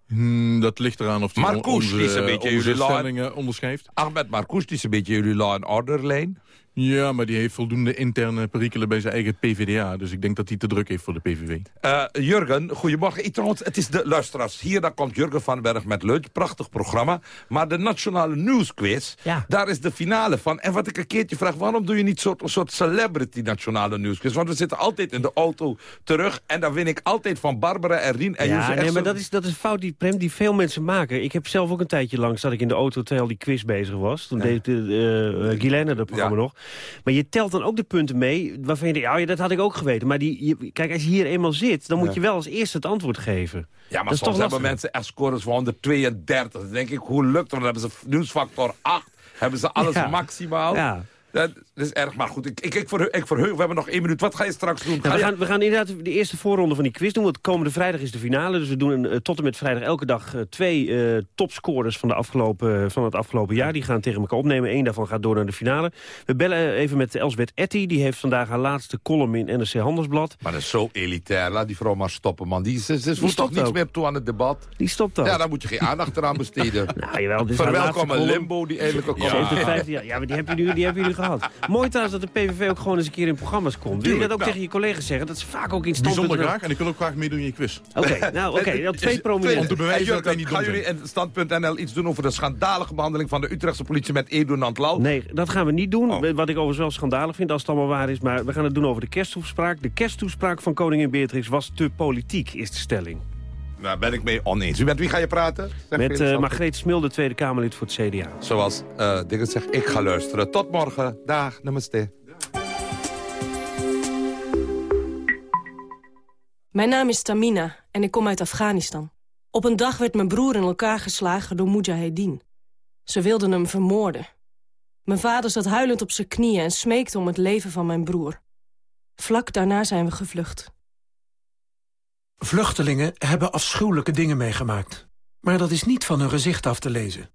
Hmm, dat ligt eraan of die
Marcouch,
onze,
die is een beetje jullie
stellingen onderschrijft.
Ahmed Marcouch, die is een beetje jullie law and order lijn.
Ja, maar die heeft voldoende interne perikelen bij zijn eigen PvdA. Dus ik denk dat hij te druk heeft voor de PVV.
Eh, Jurgen, goedemorgen. Ik, trouwens, het is de luisteraars. Hier daar komt Jurgen van Berg met lunch. Prachtig programma. Maar de Nationale Nieuwsquiz, daar is de finale van. En wat ik een keertje vraag, waarom doe je niet soort, een soort celebrity Nationale Nieuwsquiz? Want we zitten altijd in de auto terug. En dan win ik altijd van Barbara en Rien. En
ja, nee, maar dat is, dat is een fout die, Prem, die veel mensen maken. Ik heb zelf ook een tijdje lang, zat ik in de auto terwijl die quiz bezig was. Toen deed de, uh, Guilaine dat programma nog. Maar je telt dan ook de punten mee waarvan je denkt, oh ja, dat had ik ook geweten. Maar die, je, kijk, als je hier eenmaal zit, dan moet
Ja.
je wel als eerste het antwoord geven.
Ja, maar
dat
soms hebben mensen echt scores van 132. Dan denk ik, hoe lukt het? Dan hebben ze nieuwsfactor 8. Hebben ze alles
Ja.
maximaal.
Ja.
Dat, dat is erg. Maar goed, ik, ik, ik, verheug, ik verheug. We hebben nog één minuut. Wat ga je straks doen?
we, gaan, we gaan inderdaad de eerste voorronde van die quiz doen. Want komende vrijdag is de finale. Dus we doen uh, tot en met vrijdag elke dag uh, twee uh, topscorers van, de afgelopen, van het afgelopen jaar. Die gaan tegen elkaar opnemen. Eén daarvan gaat door naar de finale. We bellen even met Elsbeth Etty. Die heeft vandaag haar laatste column in NRC Handelsblad.
Maar dat is zo elitair. Laat die vrouw maar stoppen, man. Die, ze, ze voelt toch niets meer toe aan het debat.
Die stopt ook.
Ja, daar moet je geen aandacht eraan besteden.
nou, jawel, dit
Verwelkom een limbo die eindelijk ook
ja. ja. ja, maar die heb je nu, die heb je nu gehad. Mooi trouwens dat de PVV ook gewoon eens een keer in programma's komt. Wil je dat ook tegen je collega's zeggen? Dat is vaak ook in stand.
Bijzonder graag en ik wil ook graag meedoen in je quiz.
Oké, nou oké. Okay, twee prominenten.
Om te bewijzen dat wij niet
Gaan jullie in stand.nl iets doen over de schandalige behandeling van de Utrechtse politie met Edo Nantlau?
Nee, dat gaan we niet doen. Wat ik overigens wel schandalig vind, als het allemaal waar is. Maar we gaan het doen over de kersttoespraak. De kersttoespraak van koningin Beatrix was te politiek, is de stelling.
Daar ben ik mee oneens. U met wie ga je praten?
Zeg met uh, Margreet Smil, de Tweede Kamerlid voor het CDA.
Zoals uh, Diggert zegt, ik ga luisteren. Tot morgen. Dag, namaste.
Mijn naam is Tamina en ik kom uit Afghanistan. Op een dag werd mijn broer in elkaar geslagen door Mujahedin. Ze wilden hem vermoorden. Mijn vader zat huilend op zijn knieën en smeekte om het leven van mijn broer. Vlak daarna zijn we gevlucht.
Vluchtelingen hebben afschuwelijke dingen meegemaakt. Maar dat is niet van hun gezicht af te lezen.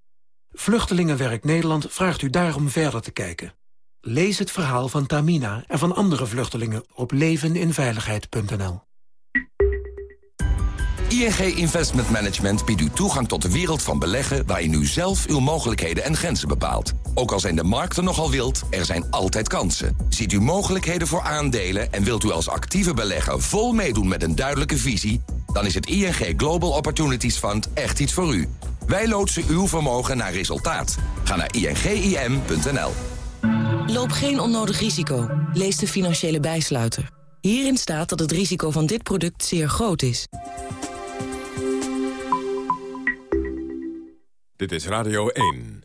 Vluchtelingenwerk Nederland vraagt u daarom verder te kijken. Lees het verhaal van Tamina en van andere vluchtelingen op leveninveiligheid.nl.
ING Investment Management biedt u toegang tot de wereld van beleggen... waarin u zelf uw mogelijkheden en grenzen bepaalt. Ook al zijn de markten nogal wild, er zijn altijd kansen. Ziet u mogelijkheden voor aandelen en wilt u als actieve belegger... vol meedoen met een duidelijke visie... dan is het ING Global Opportunities Fund echt iets voor u. Wij loodsen uw vermogen naar resultaat. Ga naar ingim.nl.
Loop geen onnodig risico. Lees de financiële bijsluiter. Hierin staat dat het risico van dit product zeer groot is.
Dit is Radio 1.